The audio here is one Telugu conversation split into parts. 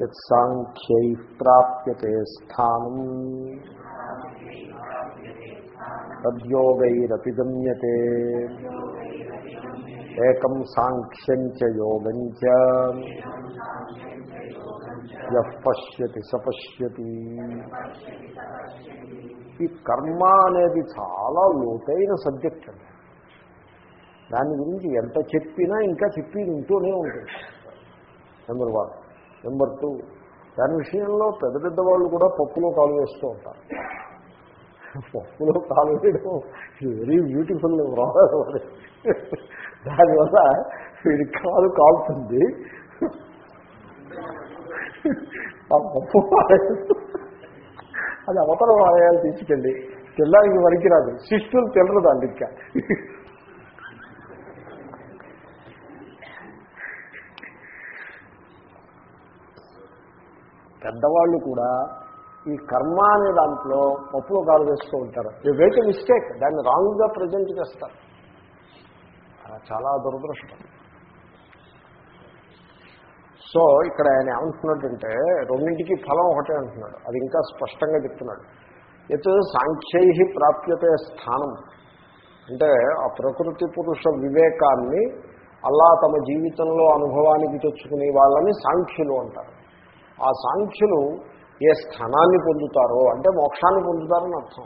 యత్సాంఖ్యై ప్రాప్యతే స్థానం. తద్యోగైరపి గమ్యతే. ఏకం సాంఖ్యం చ యోగం చ. పశ్యతి సపశ్యతి ఈ కర్మ అనేది చాలా లోతైన సబ్జెక్ట్ అండి దాని గురించి ఎంత చెప్పినా ఇంకా చెప్పి ఉంటూనే ఉంటుంది నెంబర్ వన్. Number two. దాని విషయంలో పెద్ద పెద్ద వాళ్ళు కూడా పప్పులో కాలు వేస్తూ ఉంటారు. పప్పులో కాలు వేయడం వెరీ బ్యూటిఫుల్ దానివల్ల వీడి కాలు కాలుతుంది. ఆ పప్పు అది అవతల వాయాలు తీసుకెళ్ళి తెల్లారికి వరకు రాదు శిష్యులు తెల్లరు దాన్ని ఇంకా. పెద్దవాళ్ళు కూడా ఈ కర్మ అనే దాంట్లో పప్పులో కాలు వేస్తూ ఉంటారు. యూ వెయిట్ మిస్టేక్ దాన్ని రాంగ్గా ప్రజెంట్ చేస్తారు. చాలా దురదృష్టం. సో ఇక్కడ ఆయన ఏమంటున్నాడంటే రెండింటికి ఫలం ఒకటే అంటున్నాడు. అది ఇంకా స్పష్టంగా చెప్తున్నాడు. ఎత్ సాంఖ్యై ప్రాప్యతే స్థానం. అంటే ఆ ప్రకృతి పురుష వివేకాన్ని అలా తమ జీవితంలో అనుభవానికి తెచ్చుకునే వాళ్ళని సాంఖ్యులు అంటారు. ఆ సాంఖ్యులు ఏ స్థానాన్ని పొందుతారో అంటే మోక్షాన్ని పొందుతారని అర్థం.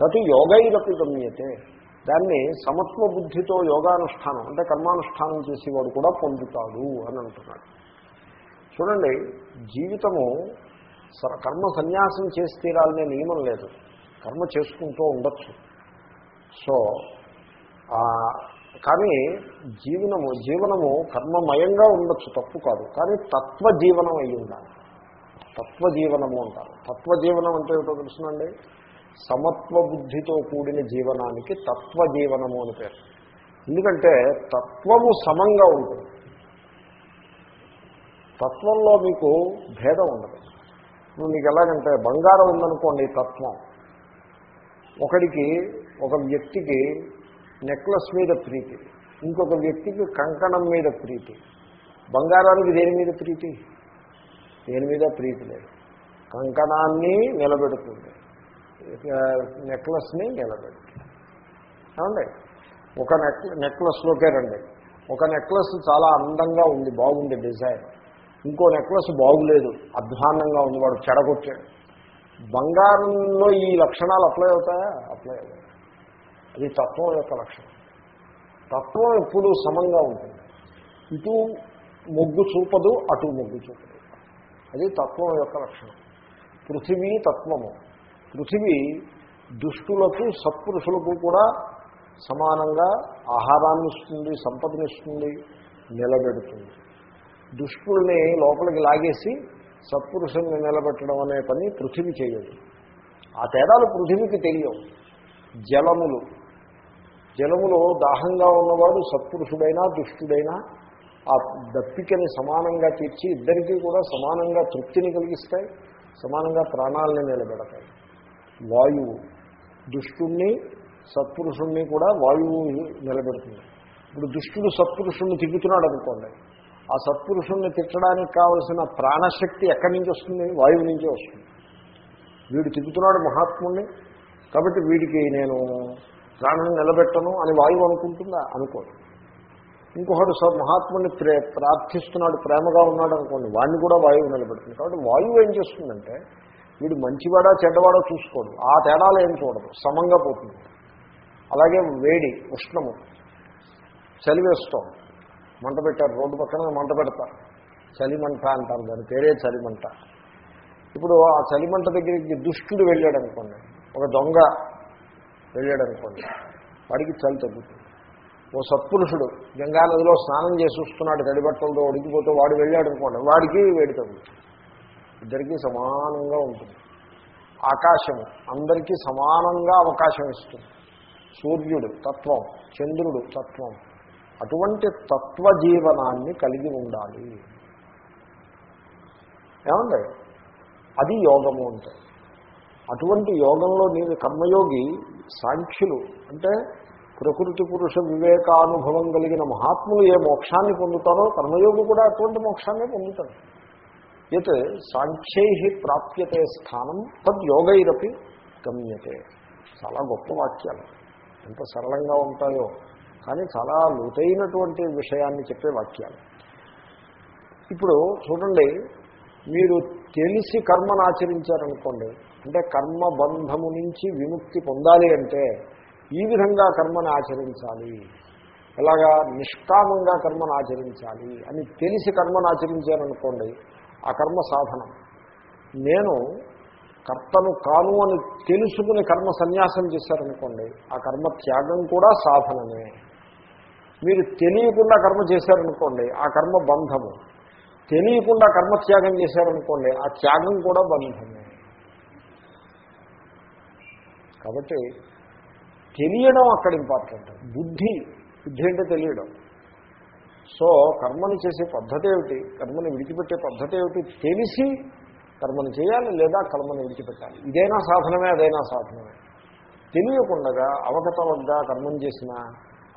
తటు యోగైరపి గమ్యతే. దాన్ని సమత్వ బుద్ధితో యోగానుష్ఠానం అంటే కర్మానుష్ఠానం చేసేవాడు కూడా పొందుతాడు అని అంటున్నాడు. చూడండి జీవితము స- కర్మ సన్యాసం చేసి తీరాలనే నియమం లేదు. కర్మ చేసుకుంటూ ఉండొచ్చు. సో కానీ జీవనము జీవనము కర్మమయంగా ఉండొచ్చు తప్పు కాదు. కానీ తత్వ జీవనం అయి ఉండాలి తత్వజీవనము అంటారు. తత్వ జీవనం అంటే ఏమిటో తెలుసునండి? సమత్వ బుద్ధితో కూడిన జీవనానికి తత్వ జీవనము అని పేరు. ఎందుకంటే తత్వము సమంగా ఉంటుంది. తత్వంలో మీకు భేదం ఉండదు. ఇప్పుడు మీకు ఎలాగంటే బంగారం ఉందనుకోండి తత్వం. ఒకడికి ఒక వ్యక్తికి నెక్లెస్ మీద ప్రీతి ఇంకొక వ్యక్తికి కంకణం మీద ప్రీతి. బంగారానికి దేని మీద ప్రీతి? దేని మీద ప్రీతి లేదు. కంకణాన్ని నిలబెడుతుంది. నెక్లెస్ని నిలబెడుతుంది. ఏమండి? ఒక నెక్ నెక్లెస్లోకే రండి. ఒక నెక్లెస్ చాలా అందంగా ఉంది బాగుంది డిజైన్. ఇంకో నెక్లెస్ బాగులేదు అధ్వాన్నంగా ఉంది వాడు చెడగొచ్చాడు బంగారంలో ఈ లక్షణాలు అప్లై అవుతాయా? అప్లై అవుతాయి అది తత్వం యొక్క లక్షణం. తత్వం ఎప్పుడు సమంగా ఉంటుంది. ఇటు మొగ్గు చూపదు అటు మొగ్గు చూపదు. అది తత్వం యొక్క లక్షణం. పృథివీ తత్వము. పృథివీ దుష్టులకు సత్పురుషులకు కూడా సమానంగా ఆహారాన్ని ఇస్తుంది సంపదనిస్తుంది నిలబెడుతుంది. దుష్టుల్ని లోపలికి లాగేసి సత్పురుషుల్ని నిలబెట్టడం అనే పని పృథివీ చేయదు. ఆ తేడాలు పృథివీకి తెలియవు. జలములు. జలములో దాహంగా ఉన్నవాడు సత్పురుషుడైనా దుష్టుడైనా ఆ దప్పికని సమానంగా తీర్చి ఇద్దరికీ కూడా సమానంగా తృప్తిని కలిగిస్తాయి సమానంగా ప్రాణాలని నిలబెడతాయి. వాయువు దుష్టుణ్ణి సత్పురుషుణ్ణి కూడా వాయువు నిలబెడుతుంది. ఇప్పుడు దుష్టుడు సత్పురుషుణ్ణి తిప్పుతున్నాడు అనుకోండి ఆ సత్పురుషుణ్ణి తిట్టడానికి కావలసిన ప్రాణశక్తి ఎక్కడి నుంచి వస్తుంది? వాయువు నుంచే వస్తుంది. వీడు తిప్పుతున్నాడు మహాత్ముణ్ణి కాబట్టి వీడికి నేను ప్రాణం నిలబెట్టను అని వాయువు అనుకుంటుందా? అనుకోదు ఇంకొకడు స మహాత్ముని ప్రే ప్రార్థిస్తున్నాడు ప్రేమగా ఉన్నాడు అనుకోండి వాడిని కూడా వాయువు నిలబెడుతుంది. కాబట్టి వాయువు ఏం చేస్తుందంటే వీడు మంచివాడా చెడ్డవాడో చూసుకోడు. ఆ తేడాలు ఏం చూడదు. సమంగా పోతుంది. అలాగే వేడి ఉష్ణము చలివేస్తాం మంట పెట్టారు. రోడ్డు పక్కన మంట పెడతారు. చలిమంట అంటారు దాని పేరే చలిమంట. ఇప్పుడు ఆ చలిమంట దగ్గరికి దుష్టుడు వెళ్ళాడు అనుకోండి ఒక దొంగ వెళ్ళాడు అనుకోండి వాడికి చలి తగ్గుతుంది. ఓ సత్పురుషుడు గంగా నదిలో స్నానం చేసి వస్తున్నాడు తడిబట్టలతో ఉడికిపోతే వాడు వెళ్ళాడు అనుకోండి వాడికి వేడి తగ్గుతుంది. ఇద్దరికీ సమానంగా ఉంటుంది. ఆకాశము అందరికీ సమానంగా అవకాశం ఇస్తుంది. సూర్యుడు తత్వం చంద్రుడు తత్వం అటువంటి తత్వ జీవనాన్ని కలిగి ఉండాలి. ఏమండి? అది యోగము అంటే. అటువంటి యోగంలో నేను కర్మయోగి సాంఖ్యులు అంటే ప్రకృతి పురుష వివేకానుభవం కలిగిన మహాత్ములు ఏ మోక్షాన్ని పొందుతారో కర్మయోగి కూడా అటువంటి మోక్షాన్ని పొందుతాడు. యత్ సాంఖ్యై ప్రాప్యతే స్థానం తద్యోగైరపి గమ్యతే. చాలా గొప్ప వాక్యాలు. ఎంత సరళంగా ఉంటాయో. కానీ చాలా లోతైనటువంటి విషయాన్ని చెప్పే వాక్యాలు. ఇప్పుడు చూడండి మీరు తెలిసి కర్మను ఆచరించారనుకోండి అంటే కర్మ బంధము నుంచి విముక్తి పొందాలి అంటే ఈ విధంగా కర్మను ఆచరించాలి. ఎలాగా నిష్కామంగా కర్మను ఆచరించాలి అని తెలిసి కర్మను ఆచరించాననుకోండి ఆ కర్మ సాధనం. నేను కర్తను కాను అని తెలుసుకుని కర్మ సన్యాసం చేశారనుకోండి ఆ కర్మ త్యాగం కూడా సాధనమే. మీరు తెలియకుండా కర్మ చేశారనుకోండి ఆ కర్మ బంధము. తెలియకుండా కర్మత్యాగం చేశారనుకోండి ఆ త్యాగం కూడా బంధమే. కాబట్టి తెలియడం అక్కడ ఇంపార్టెంట్ బుద్ధి బుద్ధి అంటే తెలియడం. సో కర్మను చేసే పద్ధతి ఏమిటి? కర్మని విడిచిపెట్టే పద్ధతి ఏమిటి? తెలిసి కర్మను చేయాలి లేదా కర్మను విడిచిపెట్టాలి. ఇదైనా సాధనమే అదైనా సాధనమే. తెలియకుండగా అవకతవగ్గా కర్మం చేసిన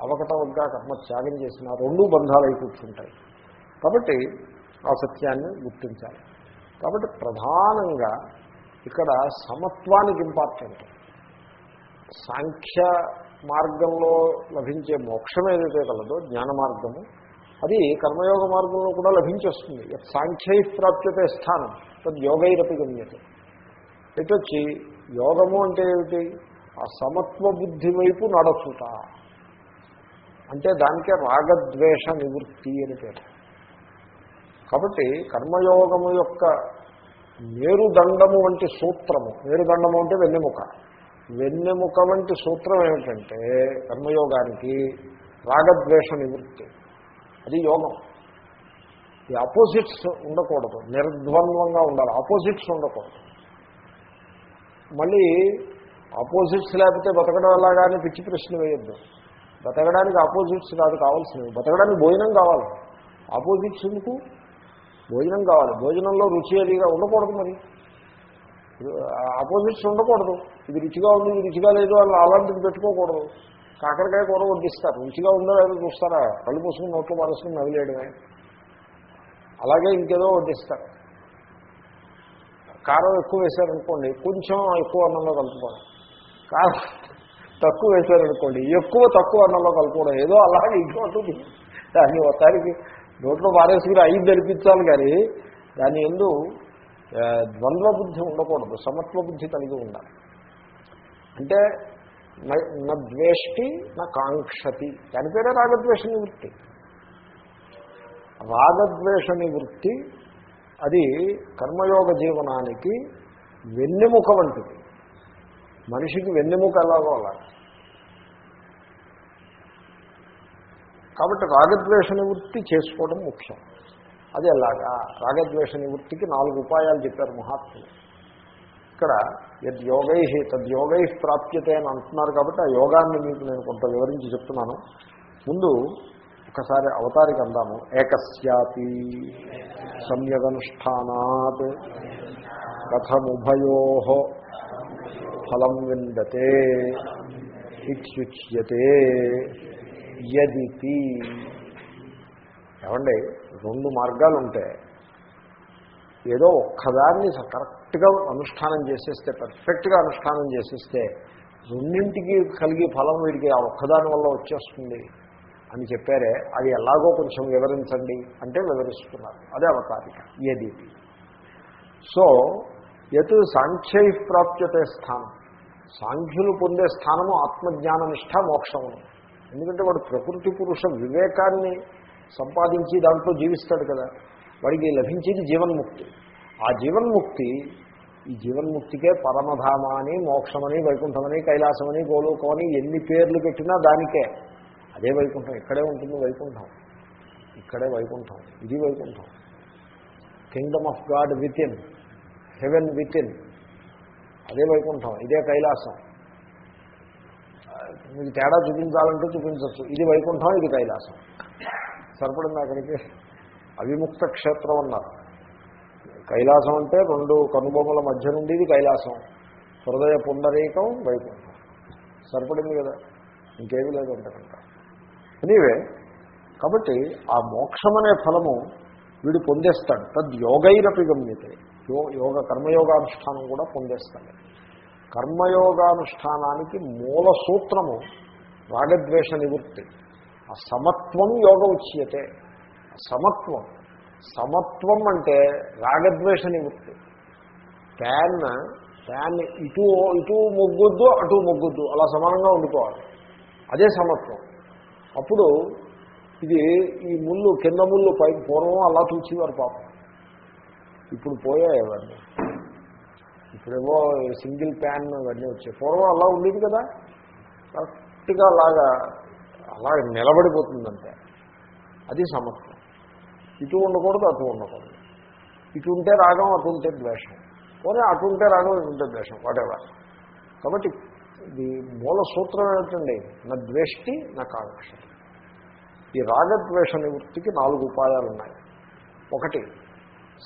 అవకతవగ్గా కర్మ త్యాగం చేసిన రెండు బంధాలు అయి కూర్చుంటాయి. కాబట్టి ఆ సత్యాన్ని గుర్తించాలి. కాబట్టి ప్రధానంగా ఇక్కడ సమత్వానికి ఇంపార్టెంట్ సాంఖ్య మార్గంలో లభించే మోక్షం ఏదైతే కలదో జ్ఞాన మార్గము అది కర్మయోగ మార్గంలో కూడా లభించేస్తుంది. సాంఖ్యై ప్రాప్యతే స్థానం తద్ యోగైరపి గమ్యతే. ఎటొచ్చి యోగము అంటే ఏమిటి? ఆ సమత్వ బుద్ధి వైపు నడచుట. అంటే దానికే రాగద్వేష నివృత్తి అని పేరు. కాబట్టి కర్మయోగము యొక్క మేరుదండము వంటి సూత్రము మేరుదండము అంటే వెన్నెముక. వెన్నెముక వంటి సూత్రం ఏమిటంటే కర్మయోగానికి రాగద్వేష నివృత్తి. అది యోగం. ఈ ఆపోజిట్స్ ఉండకూడదు. నిర్ద్వంద్వంగా ఉండాలి. ఆపోజిట్స్ ఉండకూడదు. మళ్ళీ ఆపోజిట్స్ లేకపోతే బతకడం ఎలాగానే పిచ్చి ప్రశ్న వేయొద్దు. బతకడానికి ఆపోజిట్స్ కాదు కావాల్సినవి. బతకడానికి భోజనం కావాలి. ఆపోజిట్స్ ఎందుకు? భోజనం కావాలి. భోజనంలో రుచి అదిగా ఉండకూడదు మరి. ఆపోజిట్స్ ఉండకూడదు. ఇది రుచిగా ఉంది ఇది రుచిగా లేదు వాళ్ళు అలాంటిది పెట్టుకోకూడదు. కాకరకాయ కూర వడ్డిస్తారు. రుచిగా ఉందో లేదో చూస్తారా? కళ్ళు పూసుకుని నోట్లో మారేసుకుని నవ్విలేయడమే అలాగే ఇంకేదో వడ్డిస్తారు. కారం ఎక్కువ వేశారనుకోండి కొంచెం ఎక్కువ అన్నంలో కలుపుకోవడం కారం తక్కువ వేశారనుకోండి ఎక్కువ తక్కువ అన్నంలో కలుపుకోవడం. ఏదో అలాగే ఇంకోటి దాన్ని ఒకసారికి నోట్లో మారేసుకుని ఐదు జరిపించాలి కానీ దాని ఎందు ద్వంద్వ బుద్ధి ఉండకూడదు సమత్వ బుద్ధి కలిగి ఉండాలి. అంటే నా ద్వేష్టి నా కాంక్షతి. దాని పేరే రాగద్వేష నివృత్తి. రాగద్వేష నివృత్తి అది కర్మయోగ జీవనానికి వెన్నెముక వంటిది. మనిషికి వెన్నెముక ఎలాగో అలా కాబట్టి రాగద్వేష నివృత్తి చేసుకోవడం ముఖ్యం. అది ఎలాగా రాగద్వేష నివృత్తికి నాలుగు ఉపాయాలు చెప్పారు మహాత్ములు. ఇక్కడ యద్యోగై తద్యోగై ప్రాప్యతే అని అంటున్నారు కాబట్టి ఆ యోగాన్ని మీకు నేను కొంత వివరించి చెప్తున్నాను. ముందు ఒకసారి అవతారికి అందాము. ఏకస్యాపి సమ్యగనుష్ఠానాత్ కథముభయో ఫలం విందతే ఇత్యుచ్యతే యదితి. ఏమండి? రెండు మార్గాలు ఉంటాయి ఏదో ఒక్కదాన్ని కరెక్ట్గా అనుష్ఠానం చేసేస్తే పర్ఫెక్ట్గా అనుష్ఠానం చేసేస్తే రెండింటికి కలిగి ఫలం వీడికి ఆ ఒక్కదాని వల్ల వచ్చేస్తుంది అని చెప్పారే అది ఎలాగో కొంచెం వివరించండి అంటే వివరిస్తున్నారు. అదే అవతారిక ఏది? సో ఎటు సాంఖ్యై ప్రాప్యతే స్థానం. సాంఖ్యులు పొందే స్థానము ఆత్మజ్ఞాన నిష్ట మోక్షమును. ఎందుకంటే వాడు ప్రకృతి పురుష వివేకాన్ని సంపాదించి దాంట్లో జీవిస్తాడు కదా. వాడికి లభించేది జీవన్ముక్తి. ఆ జీవన్ముక్తి ఈ జీవన్ముక్తికే పరమధామ అని మోక్షమని వైకుంఠమని కైలాసమని గోలోకమని ఎన్ని పేర్లు పెట్టినా దానికే. అదే వైకుంఠం. ఇక్కడే ఉంటుంది వైకుంఠం. ఇక్కడే వైకుంఠం. ఇది Vaikuntham. Kingdom of God within heaven within అదే వైకుంఠం. ఇదే కైలాసం. మీకు తేడా చూపించాలంటే చూపించవచ్చు. ఇది వైకుంఠం ఇది కైలాసం. సరిపడింది అక్కడికి. అవిముక్త క్షేత్రం అన్నారు. కైలాసం అంటే రెండు కనుబొమ్మల మధ్య నుండి ఇది కైలాసం. హృదయ పుండరీకం వైకుంఠం సరిపడింది కదా. ఇంకేమీ లేదు అంతకంట. ఎనీవే కాబట్టి ఆ మోక్షం అనే ఫలము వీడు పొందేస్తాడు. తద్ యోగైరపి గమ్యతే. యో యోగ కర్మయోగానుష్ఠానం కూడా పొందేస్తాడు. కర్మయోగానుష్ఠానానికి మూల సూత్రము రాగద్వేష నివృత్తి. సమత్వం యోగ ఉచ్యతే. సమత్వం. సమత్వం అంటే రాగద్వేష నివృత్తి. ఫ్యాన్ ఫ్యాన్ ఇటు ఇటు మొగ్గొద్దు అటు మొగ్గొద్దు. అలా సమానంగా ఉండిపోవాలి. అదే సమత్వం. అప్పుడు ఇది ఈ ముళ్ళు కింద ముళ్ళు పై పూర్వం అలా చూసేవారు పాపం. ఇప్పుడు పోయాయి ఇప్పుడేమో సింగిల్ ప్యాన్ అవన్నీ వచ్చాయి. పూర్వం అలా ఉండేది కదా? కరెక్ట్గా అలాగా అలా నిలబడిపోతుందంటే అది సమత్వం ఇటు ఉండకూడదు అటు ఉండకూడదు. ఇటు ఉంటే రాగం అటు ఉంటే ద్వేషం. పోనీ అటు ఉంటే రాగం ఇటు ఉంటే ద్వేషం వాటెవర్ కాబట్టి ఇది మూల సూత్రం ఏమిటండి? నా ద్వేష్టి నా కాంక్ష ఈ రాగద్వేష నివృత్తికి నాలుగు ఉపాయాలు ఉన్నాయి. ఒకటి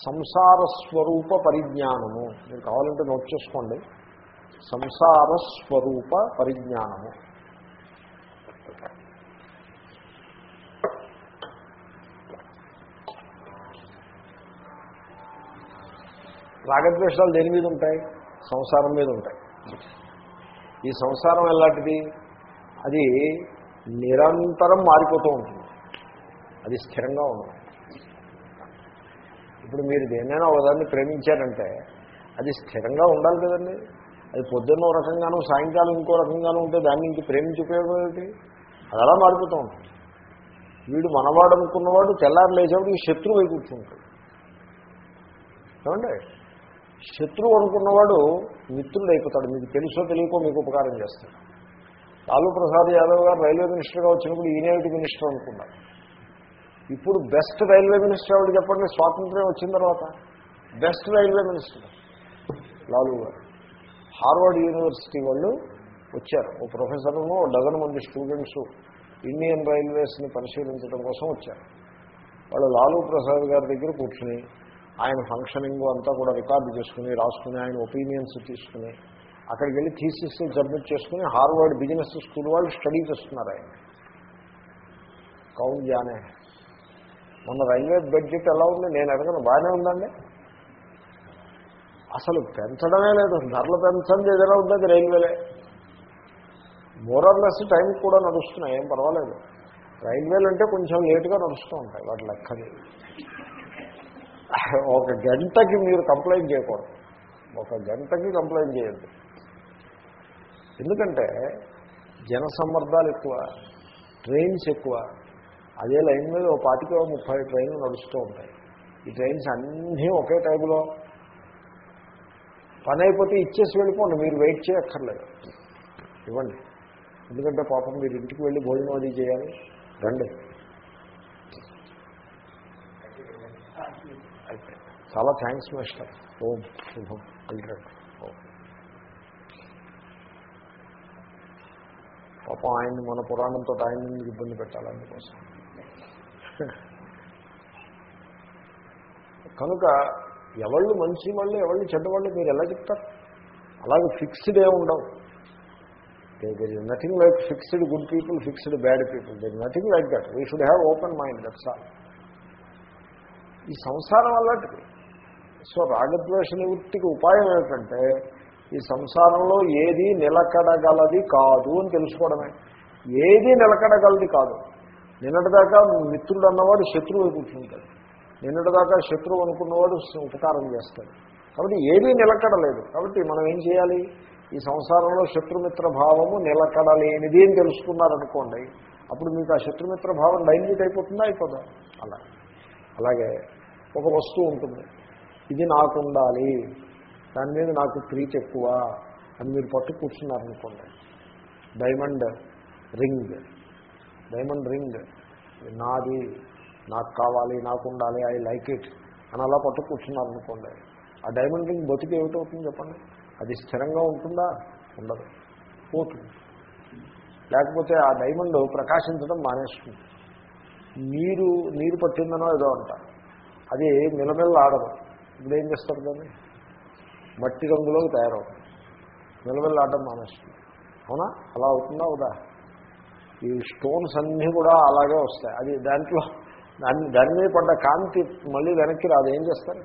సంసార స్వరూప పరిజ్ఞానము. మీరు కావాలంటే నోట్ చేసుకోండి. సంసార స్వరూప పరిజ్ఞానము. రాగద్వేషాలు దేని మీద ఉంటాయి? సంసారం మీద ఉంటాయి. ఈ సంసారం ఎలాంటిది? అది నిరంతరం మారిపోతూ ఉంటుంది. అది స్థిరంగా ఉండదు. ఇప్పుడు మీరు దేన్నైనా ఒకదాన్ని ప్రేమించారంటే అది స్థిరంగా ఉండాలి కదండి. అది పొద్దున్న ఒక రకంగానూ సాయంకాలం ఇంకో రకంగానూ ఉంటే దాన్ని ఇంక ప్రేమించి ఉపయోగం ఏమిటి? అది అలా మారిపోతూ ఉంటుంది. వీడు మనవాడు అనుకున్నవాడు తెల్లారు లేచేవాడు ఈ శత్రువు అయి కూర్చుంటాడు. ఏమండి? శత్రువు అనుకున్నవాడు మిత్రుడు అయిపోతాడు. మీకు తెలుసో తెలియకో మీకు ఉపకారం చేస్తాడు. లాలూ ప్రసాద్ యాదవ్ గారు రైల్వే మినిస్టర్గా వచ్చినప్పుడు ఈనేటి మినిస్టర్ అనుకున్నారు ఇప్పుడు బెస్ట్ రైల్వే మినిస్టర్ ఎవరు చెప్పండి? స్వాతంత్ర్యం వచ్చిన తర్వాత బెస్ట్ రైల్వే మినిస్టర్ లాలూ గారు. హార్వర్డ్ యూనివర్సిటీ వాళ్ళు వచ్చారు. ఓ ప్రొఫెసర్ను డజన్ మంది స్టూడెంట్స్ ఇండియన్ రైల్వేస్ని పరిశీలించడం కోసం వచ్చారు. వాళ్ళు లాలూ ప్రసాద్ గారి దగ్గర కూర్చుని ఆయన ఫంక్షనింగ్ అంతా కూడా రికార్డు చేసుకుని రాసుకుని ఆయన ఒపీనియన్స్ తీసుకుని అక్కడికి వెళ్ళి థీసిస్ సబ్మిట్ చేసుకుని హార్వర్డ్ బిజినెస్ స్కూల్ వాళ్ళు స్టడీ చేస్తున్నారు ఆయన. కౌన్ జానే. మొన్న రైల్వే బడ్జెట్ ఎలా ఉంది? నేను అడగను. బాగానే ఉందండి. అసలు పెంచడమే లేదు. ధరలు పెంచండి ఏదైనా ఉండదు రైల్వేలే? మోరర్లెస్ టైం కూడా నడుస్తున్నాయి. ఏం పర్వాలేదు. రైల్వేలు అంటే కొంచెం లేటుగా నడుస్తూ ఉంటాయి. వాటి లెక్కది ఒక గంటకి మీరు కంప్లైంట్ చేయకూడదు. ఒక గంటకి కంప్లైంట్ చేయండి. ఎందుకంటే జనసమ్మర్దాలు ఎక్కువ ట్రైన్స్ ఎక్కువ. అదే లైన్ మీద ఓ పాతిక ముప్పై ట్రైన్లు నడుస్తూ ఉంటాయి. ఈ ట్రైన్స్ అన్నీ ఒకే టైంలో పని అయిపోతే ఇచ్చేసి వెళ్ళిపోండి మీరు వెయిట్ చేయక్కర్లేదు. ఇవ్వండి. ఎందుకంటే పాపం మీరు ఇంటికి వెళ్ళి భోజనం అది చేయాలి. రండి అయిపోయింది చాలా థ్యాంక్స్ మాస్టర్ ఓం శుభం వెళ్ళండి పాపం ఆయన్ని మన పురాణంతో ఆయన్ని ఇబ్బంది పెట్టాలందుకోసం కనుక ఎవళ్ళు మంచి వాళ్ళు ఎవళ్ళు చెడ్డవాళ్ళు మీరు ఎలా చెప్తారు? అలాగే ఫిక్స్డ్ ఏ ఉండవు. There is nothing like fixed good people fixed bad people there nothing like that we should have open mind that's all ఈ సంసారం అలాంటిది. సో రాగద్వేష నివృత్తికి ఉపాయం ఏమిటంటే ఈ సంసారంలో ఏది నిలకడగలది కాదు అని తెలుసుకోవడమే. ఏది నిలకడగలది కాదు. నిన్నటిదాకా మిత్రుడు అన్నవాడు శత్రువు కూర్చుంటాడు. నిన్నటిదాకా శత్రువు అనుకున్నవాడు ఉపకారం చేస్తాడు. కాబట్టి ఏదీ నిలకడలేదు. కాబట్టి మనం ఏం చేయాలి? ఈ సంసారంలో శత్రుమిత్ర భావము నిలకడలేనిది అని తెలుసుకున్నారనుకోండి అప్పుడు మీకు ఆ శత్రుమిత్ర భావం డైల్యూట్ అయిపోతుందా? అయిపోదా? అలా. అలాగే ఒక వస్తువు ఉంటుంది. ఇది నాకు ఉండాలి దాని మీద నాకు ప్రీతి ఎక్కువ అని మీరు పట్టు కూర్చున్నారనుకోండి. Diamond ring. Diamond ring. నాది నాకు కావాలి నాకు ఉండాలి ఐ లైక్ ఇట్ అని అలా పట్టు కూర్చున్నారనుకోండి. ఆ డైమండ్ రింగ్ బతికి ఏమిటవుతుంది చెప్పండి? అది స్థిరంగా ఉంటుందా? ఉండదు. పోతుంది. లేకపోతే ఆ డైమండ్ ప్రకాశించడం మానేస్తుంది. నీరు నీరు పట్టిందనో ఏదో అంటారు. అది నిలబెల్ల ఆడదు. ఇప్పుడు ఏం చేస్తారు దాన్ని? మట్టి రంగులోకి తయారవుతుంది నిలబెల్ల ఆడడం మానేస్తుంది. అవునా? అలా అవుతుందా? అవుదా? ఈ స్టోన్స్ అన్నీ కూడా అలాగే వస్తాయి. అది దాంట్లో దాన్ని దాని మీద పడ్డ కాంతి మళ్ళీ వెనక్కి రాదు. ఏం చేస్తారు?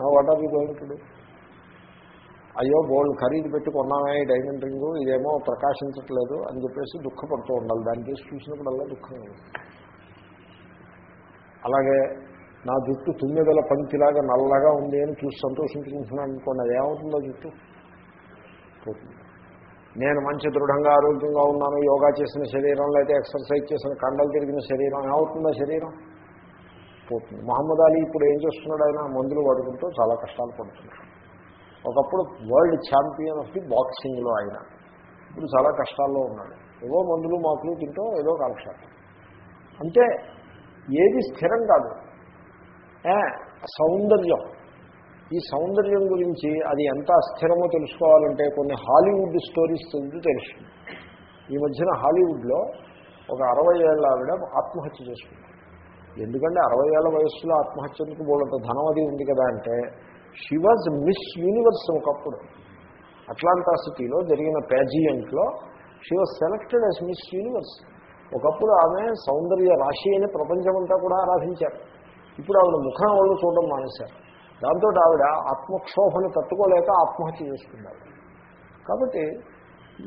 నా what are you going to అయ్యో గోల్డ్ ఖరీదు పెట్టి కొన్నామే ఈ డైమండ్ రింగు. ఇదేమో ప్రకాశించట్లేదు అని చెప్పేసి దుఃఖపడుతూ ఉండాలి. దాని కేసు చూసినప్పుడల్లా దుఃఖం అలాగే నా జుట్టు తుమ్మిదల పంక్తిలాగా నల్లగా ఉంది అని చూసి సంతోషించుకుంటున్నాను అనుకోండి అది ఏమవుతుందో జుట్టు? పోతుంది. నేను మంచి దృఢంగా ఆరోగ్యంగా ఉన్నాను యోగా చేసిన శరీరంలో అయితే ఎక్సర్సైజ్ చేసిన కండలు తిరిగిన శరీరం ఏమవుతుందో శరీరం? పోతుంది. మహమ్మద్ అలీ ఇప్పుడు ఏం చేస్తున్నాడు ఆయన? మందులు వాడుకుంటూ చాలా కష్టాలు పడుతున్నాడు. ఒకప్పుడు వరల్డ్ ఛాంపియన్ ఆఫ్ ది బాక్సింగ్లో ఆయన. ఇప్పుడు చాలా కష్టాల్లో ఉన్నాడు. ఏవో మందులు మాకులు తింటూ ఏదో కాలక్షేపం. అంటే ఏది స్థిరం కాదు. సౌందర్యం. ఈ సౌందర్యం గురించి అది ఎంత అస్థిరమో తెలుసుకోవాలంటే కొన్ని హాలీవుడ్ స్టోరీస్ చదివితే తెలుస్తుంది. ఈ మధ్యన హాలీవుడ్లో ఒక అరవై ఏళ్ళ ఆవిడ ఆత్మహత్య చేసుకుంది. ఎందుకంటే అరవై ఏళ్ళ వయస్సులో ఆత్మహత్య బోలంత ధనం అది ఉంది కదా అంటే షీ వాజ్ మిస్ యూనివర్స్ ఒకప్పుడు. అట్లాంటా సిటీలో జరిగిన ప్యాజియంట్లో she was selected as Miss Universe ఒకప్పుడు ఆమె సౌందర్య రాశి అని ప్రపంచమంతా కూడా ఆరాధించారు. ఇప్పుడు ఆవిడ ముఖం వాళ్ళు చూడడం మానేశారు. దాంతో ఆవిడ ఆత్మక్షోభను తట్టుకోలేక ఆత్మహత్య చేసుకున్నారు. కాబట్టి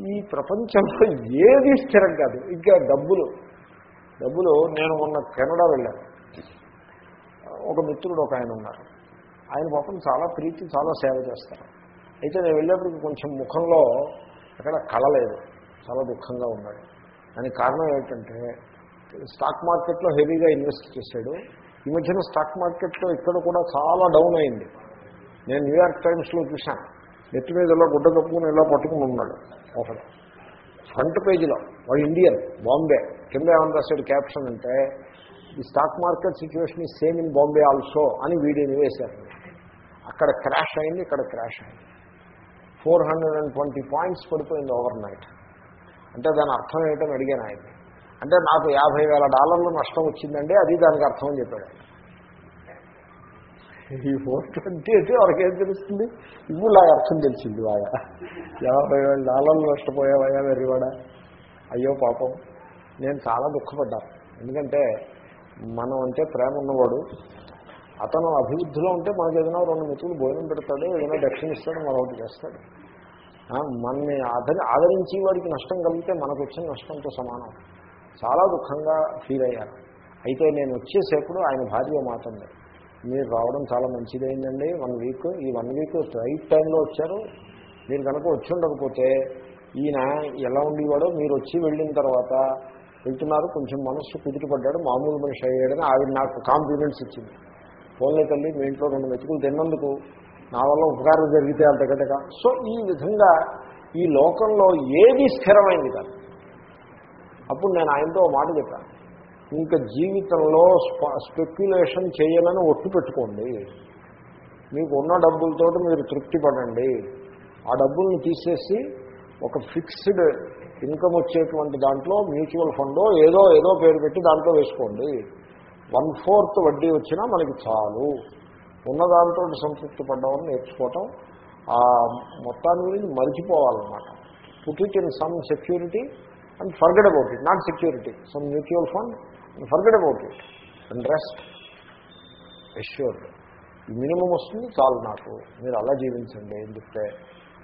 ఈ ప్రపంచంలో ఏది స్థిరం కాదు. ఇంకా డబ్బులు. డబ్బులు నేను మొన్న కెనడా వెళ్ళాను ఒక మిత్రుడు ఒక ఆయన ఉన్నారు. ఆయన పాపం చాలా ప్రీతి చాలా సేవ చేస్తారు. అయితే నేను వెళ్ళేప్పటికి కొంచెం ముఖంలో అక్కడ కలలేదు. చాలా దుఃఖంగా ఉన్నాడు. దానికి కారణం ఏంటంటే స్టాక్ మార్కెట్లో హెవీగా ఇన్వెస్ట్ చేశాడు. ఈ మధ్యన స్టాక్ మార్కెట్లో ఇక్కడ కూడా చాలా డౌన్ అయింది. నేను న్యూయార్క్ టైమ్స్లో చూశాను. నెత్తి మీద ఇలా గుడ్డ కప్పుకుని ఇలా పట్టుకుని ఉన్నాడు. ఒకడు ఫ్రంట్ పేజీలో వాడు ఇండియన్ బాంబే. కింద ఏమని రాశాడు క్యాప్షన్ అంటే ఈ స్టాక్ మార్కెట్ సిచ్యువేషన్ ఈ సేమ్ ఇన్ బాంబే ఆల్సో అని వీడియోని వేశారు. అక్కడ క్రాష్ అయింది ఇక్కడ క్రాష్ అయింది. Four hundred and twenty points పడిపోయింది ఓవర్ నైట్ అంటే దాని అర్థం ఏంటని అడిగాను ఆయన్ని. అంటే నాకు యాభై వేల డాలర్లు నష్టం వచ్చిందండి అది దానికి అర్థం అని చెప్పాడు. ఈ ఫోర్ ట్వంటీ అయితే వాళ్ళకి తెలుస్తుంది? ఇప్పుడు నాకు అర్థం తెలిసింది బాగా. యాభై వేల డాలర్లు నష్టపోయావయ్యా వెర్రివాడా. అయ్యో పాపం. నేను చాలా దుఃఖపడ్డాను. ఎందుకంటే మనం అంటే ప్రేమ ఉన్నవాడు. అతను అభివృద్ధిలో ఉంటే మనకి ఏదైనా రెండు మెతుకులు భోజనం పెడతాడు ఏదైనా దక్షిణ ఇస్తాడు మరొకటి చేస్తాడు. ఆ, మనని ఆదరి ఆదరించి వాడికి నష్టం కలిగితే మనకు వచ్చిన నష్టంతో సమానం. చాలా దుఃఖంగా ఫీల్ అయ్యాను. అయితే నేను వచ్చేసేపుడు ఆయన భార్య మాటండి మీరు రావడం చాలా మంచిదైందండి. వన్ వీక్ ఈ వన్ వీక్ రైట్ టైంలో వచ్చారు. మీరు కనుక వచ్చి ఉండకపోతే ఈయన ఎలా ఉండేవాడో మీరు వచ్చి వెళ్ళిన తర్వాత వెళ్తున్నారు. కొంచెం మనస్సు కుదిరిపడ్డాడు మామూలు మనిషి అయ్యాడని ఆవిడ నాకు కాంప్లిమెంట్స్ ఇచ్చింది. ఫోన్లే తల్లి మీ ఇంట్లో రెండు మెతుకులు తిన్నందుకు నా వల్ల ఉపకారం జరిగితే అంతగటగా సో ఈ విధంగా ఈ లోకంలో ఏది స్థిరమైంది కాదు. అప్పుడు నేను ఆయనతో మాట చెప్పాను. ఇంకా జీవితంలో స్పెక్యులేషన్ చేయాలని ఒట్టు పెట్టుకోండి. మీకు ఉన్న డబ్బులతో మీరు తృప్తి పడండి ఆ డబ్బుల్ని తీసేసి ఒక ఫిక్స్డ్ ఇన్కమ్ వచ్చేటువంటి దాంట్లో మ్యూచువల్ ఫండో ఏదో ఏదో పేరు పెట్టి దాంట్లో వేసుకోండి. వన్ ఫోర్త్ వడ్డీ వచ్చినా మనకి చాలు. ఉన్న దాంతో సంతృప్తి పడ్డామని నేర్చుకోవటం ఆ మొత్తాన్ని గురించి మరిచిపోవాలన్నమాట. Put it in some security and forget about it not security some mutual fund and forget about it and rest assured ఈ మినిమం వస్తుంది చాలు నాకు. మీరు అలా జీవించండి. ఏం చెప్తే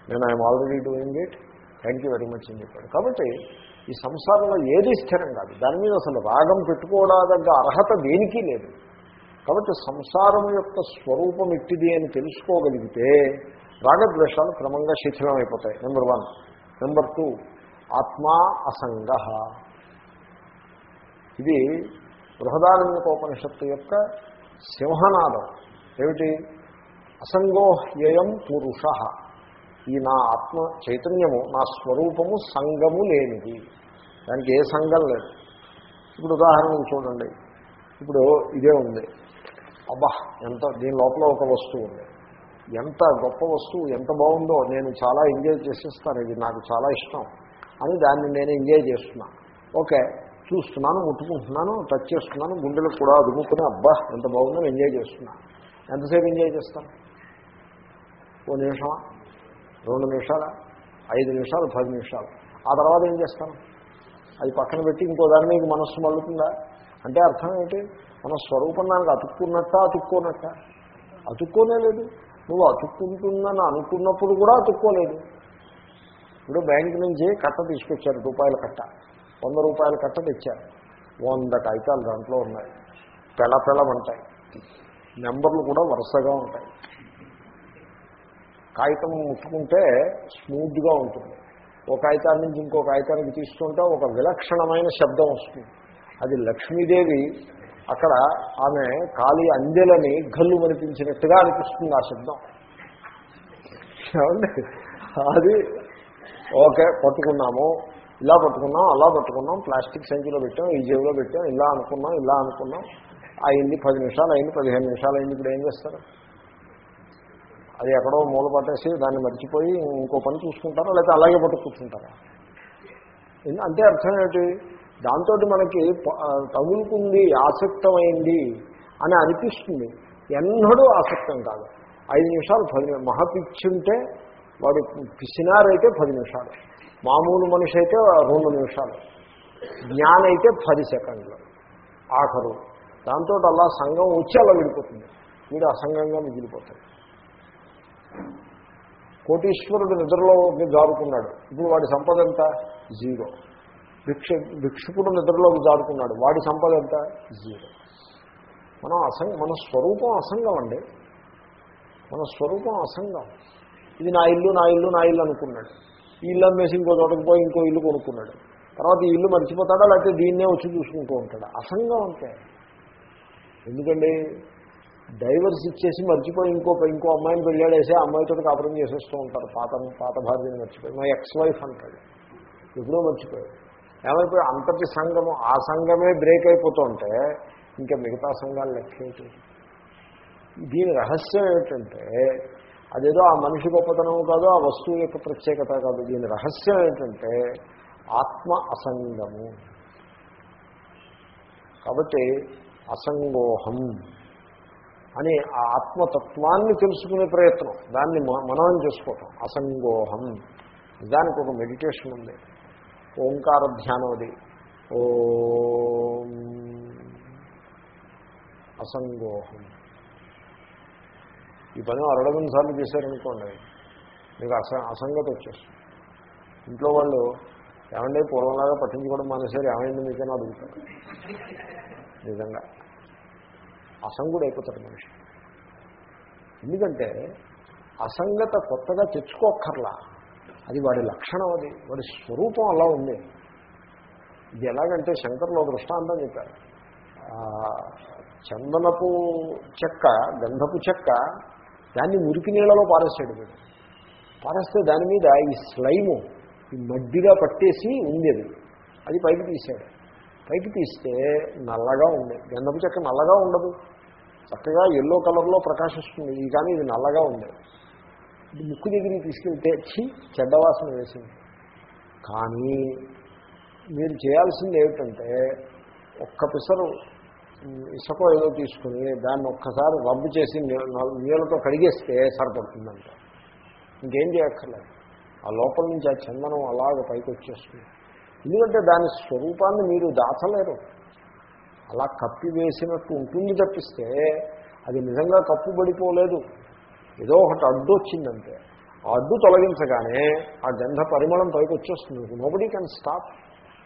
నేను I'm already doing it. Thank you very much అని చెప్పాడు. కాబట్టి ఈ సంసారంలో ఏది స్థిరం కాదు. దాని మీద అసలు రాగం పెట్టుకోవడానికి అర్హత దేనికి లేదు. కాబట్టి సంసారం యొక్క స్వరూపం ఇట్టిది అని తెలుసుకోగలిగితే రాగద్వేషాలు క్రమంగా శిథిలం అయిపోతాయి నెంబర్ వన్ నెంబర్ టూ ఆత్మా అసంగ. ఇది బృహదారణ్యకోపనిషత్తు యొక్క సింహనాదం. ఏమిటి? అసంగోహ్యయం పురుష. ఈ నా ఆత్మ చైతన్యము నా స్వరూపము సంగము లేనిది. దానికి ఏ సంఘం లేదు. ఇప్పుడు ఉదాహరణకు చూడండి. ఇప్పుడు ఇదే ఉంది. అబ్బా ఎంత దీని లోపల ఒక వస్తువు ఉంది. ఎంత గొప్ప వస్తువు ఎంత బాగుందో నేను చాలా ఎంజాయ్ చేసేస్తాను. ఇది నాకు చాలా ఇష్టం. అని దాన్ని నేను ఎంజాయ్ చేస్తున్నా. ఓకే చూస్తున్నాను ముట్టుకుంటున్నాను టచ్ చేస్తున్నాను గుండెలకు కూడా అదుముకుని అబ్బా ఎంత బాగుందో ఎంజాయ్ చేస్తున్నా. ఎంతసేపు ఎంజాయ్ చేస్తాను ఓ నిమిషమా? రెండు నిమిషాలా? ఐదు నిమిషాలు పది నిమిషాలు. ఆ తర్వాత ఏం చేస్తాను అది పక్కన పెట్టి ఇంకో దాని మీకు మనస్సు మళ్ళుతుందా? అంటే అర్థం ఏంటి? మన స్వరూపం దానికి అతుక్కున్నట్ట అతుక్కోనట్ట? అతుక్కోనే లేదు. నువ్వు అతుక్కుంటుందని అనుకున్నప్పుడు కూడా అతుక్కోలేదు. ఇప్పుడు బ్యాంక్ నుంచి కట్ట తీసుకొచ్చారు రూపాయల కట్ట. వంద రూపాయల కట్ట తెచ్చారు. వంద కాగితాలు దాంట్లో ఉన్నాయి. పెళపెళమంటాయి నెంబర్లు కూడా వరుసగా ఉంటాయి. కాగితం ముట్టుకుంటే స్మూత్గా ఉంటుంది. ఒక కాగితాన్ని నుంచి ఇంకో కాగితానికి తీసుకుంటే ఒక విలక్షణమైన శబ్దం వస్తుంది. అది లక్ష్మీదేవి అక్కడ ఆమె ఖాళీ అందెలని గల్లు మనిపించినట్టుగా అనిపిస్తుంది ఆ శబ్దం. అది ఓకే పట్టుకున్నాము. ఇలా పట్టుకున్నాం అలా పట్టుకున్నాం ప్లాస్టిక్ సంచిలో పెట్టాం ఈ జేబులో పెట్టాం ఇలా అనుకున్నాం ఇలా అనుకున్నాం. అయింది పది నిమిషాలు అయింది పదిహేను నిమిషాలు అయింది ఇప్పుడు ఏం చేస్తారు? అది ఎక్కడో మూల పట్టేసి దాన్ని మర్చిపోయి ఇంకో పని చూసుకుంటారా? లేకపోతే అలాగే పట్టు కూర్చుంటారా? అంటే అర్థం ఏమిటి దాంతో మనకి తగులుకుంది ఆసక్తమైంది అని అనిపిస్తుంది. ఎన్నడూ ఆసక్తం కాదు. ఐదు నిమిషాలు పది మహపిచ్చుంటే వాడు పిసినారైతే పది నిమిషాలు. మామూలు మనిషి అయితే రెండు నిమిషాలు. జ్ఞానైతే అయితే పది సెకండ్లు. ఆఖరు. దాంతో అలా సంఘం వచ్చి అలా విడిపోతుంది. వీడు అసంగంగా మిగిలిపోతాడు. కోటీశ్వరుడు నిద్రలో జారుకున్నాడు. ఇప్పుడు వాడి సంపద ఎంత? జీరో. భిక్ష భిక్షుకుడు నిద్రలోకి జారుకున్నాడు. వాడి సంపద ఎంత? జీరో. మనం అసంగ మన స్వరూపం అసంగం అండి. మన స్వరూపం అసంగం. ఇది నా ఇల్లు నా ఇల్లు నా ఇల్లు అనుకున్నాడు. ఈ ఇల్లు అమ్మేసి ఇంకో చోటకు పోయి ఇంకో ఇల్లు కొనుక్కున్నాడు. తర్వాత ఈ ఇల్లు మర్చిపోతాడా? లేకపోతే దీన్నే వచ్చి చూసుకుంటూ ఉంటాడు? అసంగం అంతే ఎందుకండి? డైవర్స్ ఇచ్చేసి మర్చిపోయి ఇంకో ఇంకో అమ్మాయిని పెళ్ళాడేసి ఆ అమ్మాయితో కాపురం చేసేస్తూ ఉంటారు పాత పాత భార్యని మర్చిపోయి. మా ఎక్స్ వైఫ్ అంటాడు. ఎప్పుడో మర్చిపోయాడు. ఏమైపోయి? అంతటి సంఘము ఆ సంఘమే బ్రేక్ అయిపోతుంటే ఇంకా మిగతా సంఘాలు లెక్కేటి? దీని రహస్యం ఏంటంటే అదేదో ఆ మనిషి గొప్పతనం కాదు ఆ వస్తువు యొక్క ప్రత్యేకత కాదు. దీని రహస్యం ఏంటంటే ఆత్మ అసంగము. కాబట్టి అసంగోహం అని ఆ ఆత్మతత్వాన్ని తెలుసుకునే ప్రయత్నం దాన్ని మ- మననం చేసుకోవటం. అసంగోహం. దానికి ఒక మెడిటేషన్ ఉంది. ఓంకార ధ్యానం అది. ఓ అసంగోహం. ఈ పని అరడమని సార్లు చేశారనుకోండి మీకు అస అసంగతి వచ్చేస్తుంది. ఇంట్లో వాళ్ళు ఏమంటే పూర్వంలాగా పట్టించుకోవడం మానేసారు ఏమైంది మీకైనా అడుగుతారు. నిజంగా. అసంగుడు అయిపోతాడు మనిషి. ఎందుకంటే అసంగత కొత్తగా తెచ్చుకోక్కర్లా. అది వాడి లక్షణం అది వాడి స్వరూపం అలా ఉంది. ఇది ఎలాగంటే శంకర్లో దృష్టాంతం చెప్పారు. చందనపు చెక్క గంధపు చెక్క దాన్ని మురికి నీళ్ళలో పారేస్తాడు వీడు. పారేస్తే దాని మీద ఈ స్లైము ఈ మడ్డిగా పట్టేసి ఉంది అది. అది పైకి తీశాడు. పైకి తీస్తే నల్లగా ఉంది. గంధపు చెక్క నల్లగా ఉండదు. చక్కగా ఎల్లో కలర్లో ప్రకాశిస్తుంది. ఇది కానీ ఇది నల్లగా ఉంది. ఇది ముక్కు దగ్గరికి తీసుకెళ్తే చి చెడ్డవాసన వేసింది. కానీ మీరు చేయాల్సింది ఏమిటంటే ఒక్క పిసరు ఇసుకో ఏదో తీసుకుని దాన్ని ఒక్కసారి రబ్బు చేసి నీళ్ళతో కడిగేస్తే సరిపడుతుందంట. ఇంకేం చేయక్కర్లేదు. ఆ లోపల నుంచి ఆ చందనం అలాగ పైకి వచ్చేస్తుంది. ఎందుకంటే దాని స్వరూపాన్ని మీరు దాచలేరు. అలా కప్పి వేసినట్టు ఉంటుంది తప్పిస్తే అది నిజంగా కప్పుబడిపోలేదు ఏదో ఒకటి అడ్డు వచ్చిందంటే. ఆ అడ్డు తొలగించగానే ఆ గంధ పరిమళం పైకి వచ్చేస్తుంది. నోబడీ కెన్ స్టాప్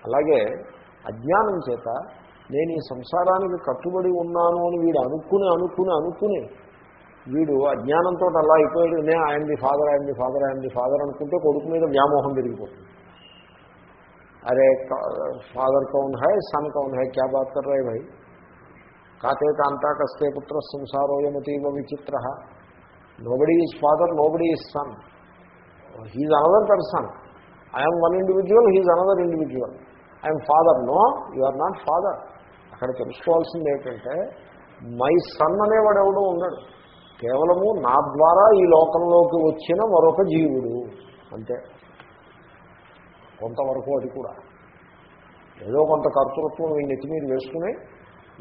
అలాగే అజ్ఞానం చేత నేను ఈ సంసారానికి కట్టుబడి ఉన్నాను అని వీడు అనుకుని అనుకుని అనుకుని వీడు అజ్ఞానంతో అలా అయిపోయాడు. నే ఆయన ది ఫాదర్ ఆయన ది ఫాదర్ ఆయన ది ఫాదర్ అనుకుంటే కొడుకు మీద వ్యామోహం పెరిగిపోతుంది. అరే ఫాదర్ కౌన్ హై సన్ కౌన్ హై క్యా బాత్ కర్ రే భాయ్ కాతే కాంతా కస్తే పుత్ర సంసారోయమతీవ విచిత్ర. Nobody is father nobody is son he's another person I'm one individual he's another individual I'm father no you are not father అక్కడ తెలుసుకోవాల్సింది ఏంటంటే మై సన్ అనేవాడు ఎవడో ఉన్నాడు. కేవలము నా ద్వారా ఈ లోకంలోకి వచ్చిన మరొక జీవుడు అంతే కొంతవరకు అది కూడా. ఏదో కొంత కర్తృత్వం వీడి నెత్తి మీరు వేసుకుని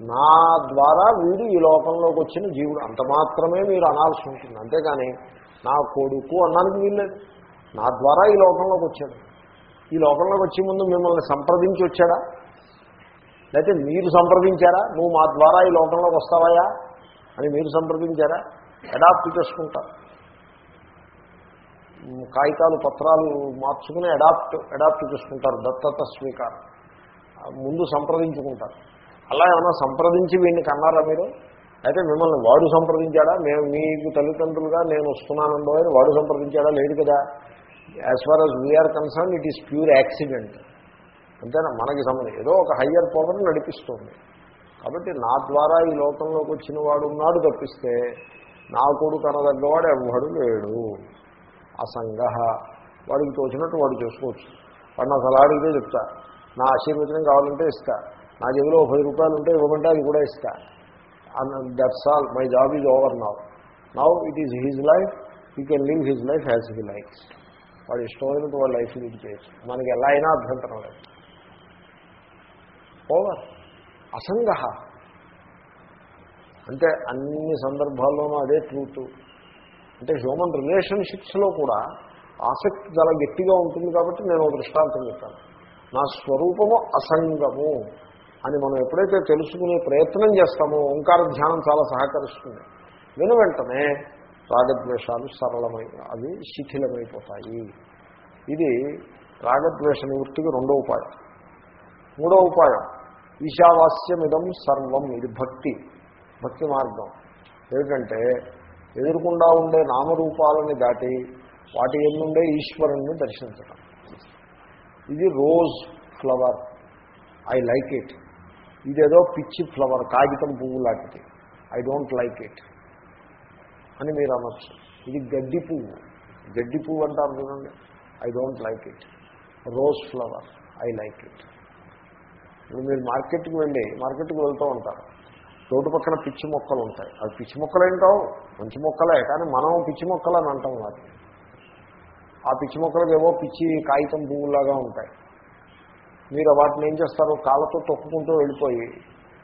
నా ద్వారా వీడు ఈ లోకంలోకి వచ్చిన జీవుడు. అంత మాత్రమే మీరు అనాల్సి ఉంటుంది. అంతేగాని నా కొడుకు అన్నానికి వీల్లేదు. నా ద్వారా ఈ లోకంలోకి వచ్చాడు. ఈ లోకంలోకి వచ్చే ముందు మిమ్మల్ని సంప్రదించి వచ్చాడా? లేకపోతే మీరు సంప్రదించారా? నువ్వు మా ద్వారా ఈ లోకంలోకి వస్తావాయా అని మీరు సంప్రదించారా? అడాప్ట్ చేసుకుంటారు కాగితాలు పత్రాలు మార్చుకుని అడాప్ట్ అడాప్ట్ చేసుకుంటారు. దత్తత స్వీకారం. ముందు సంప్రదించుకుంటారు. అలా ఏమైనా సంప్రదించి వీడిని కన్నారా మీరు? అయితే మిమ్మల్ని వాడు సంప్రదించాడా? మేము మీకు తల్లిదండ్రులుగా నేను వస్తున్నానండో అని వాడు సంప్రదించాడా? లేదు కదా. As far as we're concerned it is pure accident అంతేనా? మనకి సంబంధం. ఏదో ఒక హయ్యర్ పవర్ నడిపిస్తుంది. కాబట్టి నా ద్వారా ఈ లోకంలోకి వచ్చిన వాడు ఉన్నాడు తప్పిస్తే నా కొడుకు అనదగ్గవాడు ఎవ్వడు లేడు. అసంగ వాడికి తోచినట్టు వాడు చేసుకోవచ్చు. వాడు నా సలహా అడిగితే చెప్తా. నా ఆశీర్వచనం కావాలంటే ఇస్తా. నా జేబులో పది రూపాయలు ఉంటే ఇవ్వమంటే అది కూడా ఇస్తా. That's all my job is over now now it is his life you can live his life has he life వాడు ఇష్టమైనటువంటి వాడు లైఫ్ లీడ్ చేయొచ్చు. మనకి ఎలా అయినా అభ్యంతరం లేదు. ఓవర్. అసంగ అంటే అన్ని సందర్భాల్లోనూ అదే ట్రూత్. అంటే హ్యూమన్ రిలేషన్షిప్స్లో కూడా ఆసక్తి చాలా గట్టిగా ఉంటుంది కాబట్టి నేను దృష్టాంతం చెప్పాను. నా స్వరూపము అసంగము అని మనం ఎప్పుడైతే తెలుసుకునే ప్రయత్నం చేస్తామో ఓంకార ధ్యానం చాలా సహకరిస్తుంది. విను వెంటనే రాగద్వేషాలు సరళమై అవి శిథిలమైపోతాయి. ఇది రాగద్వేష నివృత్తికి రెండో ఉపాయం. మూడో ఉపాయం. ఈశావాస్యమిదం సర్వం ఇది భక్తి భక్తి మార్గం. ఏమిటంటే ఎదురుకుండా ఉండే నామరూపాలని దాటి వాటి ఎన్నుండే ఈశ్వరుణ్ణి దర్శించడం ఇది rose flower. I like it. ఇదేదో పిచ్చి ఫ్లవర్ కాగితం పువ్వు లాంటిది. ఐ డోంట్ లైక్ ఇట్ అని మీరు అనొచ్చు. ఇది గడ్డి పువ్వు. గడ్డి పువ్వు అంటారు చూడండి. I don't like it. Rose flower. I like it. ఇప్పుడు మీరు మార్కెట్కి వెళ్ళి మార్కెట్కి వెళ్తూ ఉంటారు. రోడ్డు పక్కన పిచ్చి మొక్కలు ఉంటాయి. అవి పిచ్చి మొక్కలు ఏంటావు మంచి మొక్కలే కానీ మనం పిచ్చి మొక్కలు అని అంటాం వాటిని. ఆ పిచ్చి మొక్కలకు ఏవో పిచ్చి కాగితం పువ్వులాగా ఉంటాయి. మీరు వాటిని ఏం చేస్తారు? కాళ్ళతో తొక్కుకుంటూ వెళ్ళిపోయి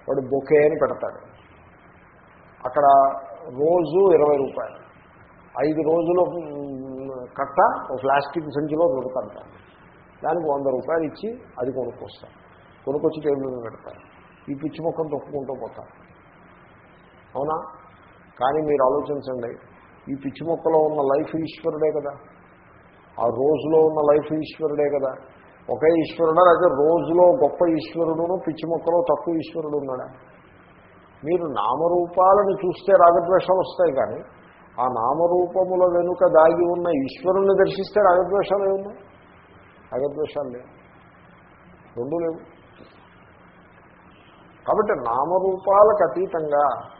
వాడు బొకే అని పెడతాడు. అక్కడ రోజు ఇరవై రూపాయలు. ఐదు రోజులు కట్ట ఒక ప్లాస్టిక్ సంచిలో దొరుకుతాడు దానికి వంద రూపాయలు ఇచ్చి అది కొనుక్కొస్తాను కొనుకొచ్చి టేబుల్ మీద పెడతారు. ఈ పిచ్చి మొక్కను తొక్కుకుంటూ పోతారు. అవునా? కానీ మీరు ఆలోచించండి ఈ పిచ్చి మొక్కలో ఉన్న లైఫ్ ఈశ్వరుడే కదా. ఆ రోజులో ఉన్న లైఫ్ ఈశ్వరుడే కదా. ఒకే ఈశ్వరుడా లేకపోతే రోజులో గొప్ప ఈశ్వరుడును పిచ్చి మొక్కలో తక్కువ ఈశ్వరుడు ఉన్నాడా? మీరు నామరూపాలను చూస్తే రాగద్వేషాలు వస్తాయి కానీ ఆ నామరూపముల వెనుక దాగి ఉన్న ఈశ్వరుణ్ణి దర్శిస్తే రాగద్వేషాలు ఏమున్నాయి? రాగద్వేషాలు లేవు. రెండు లేవు. కాబట్టి నామరూపాలకు అతీతంగా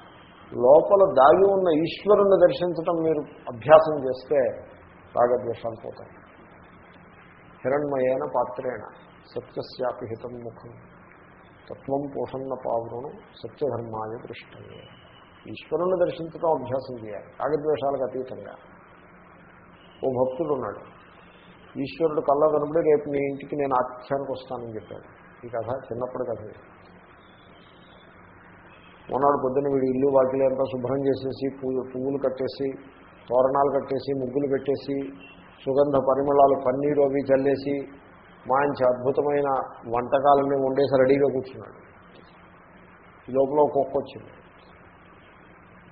లోపల దాగి ఉన్న ఈశ్వరుణ్ణి దర్శించటం మీరు అభ్యాసం చేస్తే రాగద్వేషాలు పోతాయి. హిరణ్మయేన పాత్రేణ సత్యశాపి హితం ముఖం. తత్వం పోషణ పావును సత్యధర్మాయ దృష్టమే ఈశ్వరుణ్ణి దర్శించడం అభ్యాసం చేయాలి రాగద్వేషాలకు అతీతంగా. ఓ భక్తుడు ఉన్నాడు. ఈశ్వరుడు కళ్ళ కనబడి రేపు నీ ఇంటికి నేను ఆతిథ్యానికి వస్తానని చెప్పాడు. ఈ కథ చిన్నప్పుడు కథ. మొన్నటి పొద్దున్న వీడు ఇల్లు వాకిలి అంతా శుభ్రం చేసేసి పువ్వు పువ్వులు కట్టేసి తోరణాలు కట్టేసి ముగ్గులు పెట్టేసి సుగంధ పరిమళాలు పన్నీరు అవి చల్లేసి మంచి అద్భుతమైన వంటకాలని వండేసి రెడీగా కూర్చున్నాడు. లోపల ఒక కుక్క వచ్చింది.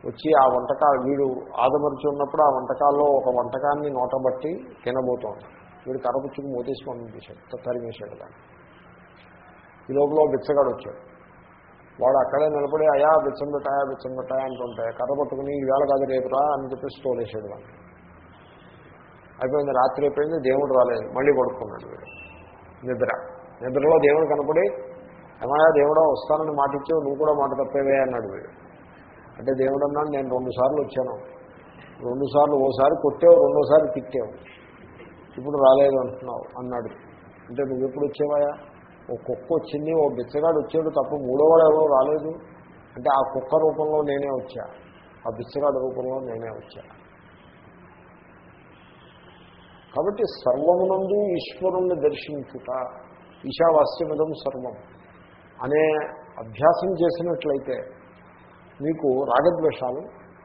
వచ్చి ఆ వంటకాలు వీడు ఆదమరిచి ఉన్నప్పుడు ఆ వంటకాల్లో ఒక వంటకాన్ని నోటబట్టి తినబోతోంది. వీడు కరపుచ్చుకు మూతేసి పంపించేశాడు. తరిమేశాడు దాన్ని. ఈ లోపల బిచ్చగాడు వచ్చాడు. వాడు అక్కడే నిలబడి అయా బిచ్చం పెట్టాయా అంటుంటే కర్ర పట్టుకుని ఈవేళ కాదు రేపురా అని చెప్పేసి తోలేసాడు వాడు. అయిపోయింది రాత్రి అయిపోయింది దేవుడు రాలేదు. మళ్ళీ పడుకున్నాడు వీడు. నిద్ర. నిద్రలో దేవుడు కనపడి ఏమయ్యా దేవుడో వస్తానని మాట ఇచ్చావు నువ్వు కూడా మాట తప్పేవే అన్నాడు వీడు. అంటే దేవుడు అన్నాడు నేను రెండుసార్లు వచ్చాను. రెండుసార్లు ఓసారి కొట్టావు రెండోసారి తిట్టావు. ఇప్పుడు రాలేదు అంటున్నావు అన్నాడు. అంటే నువ్వు ఎప్పుడు వచ్చేవాయా ఓ కుక్క వచ్చింది ఓ బిచ్చగాడు వచ్చాడు తప్ప మూడోవాడు ఎవరో రాలేదు. అంటే ఆ కుక్క రూపంలో నేనే వచ్చా ఆ బిచ్చగాడు రూపంలో నేనే వచ్చా. కాబట్టి సర్వమునందు ఈశ్వరుణ్ణి దర్శించుట ఈశావాస్యమిదం సర్వం. అనే అభ్యాసం చేసినట్లయితే మీకు రాగద్వేషాలు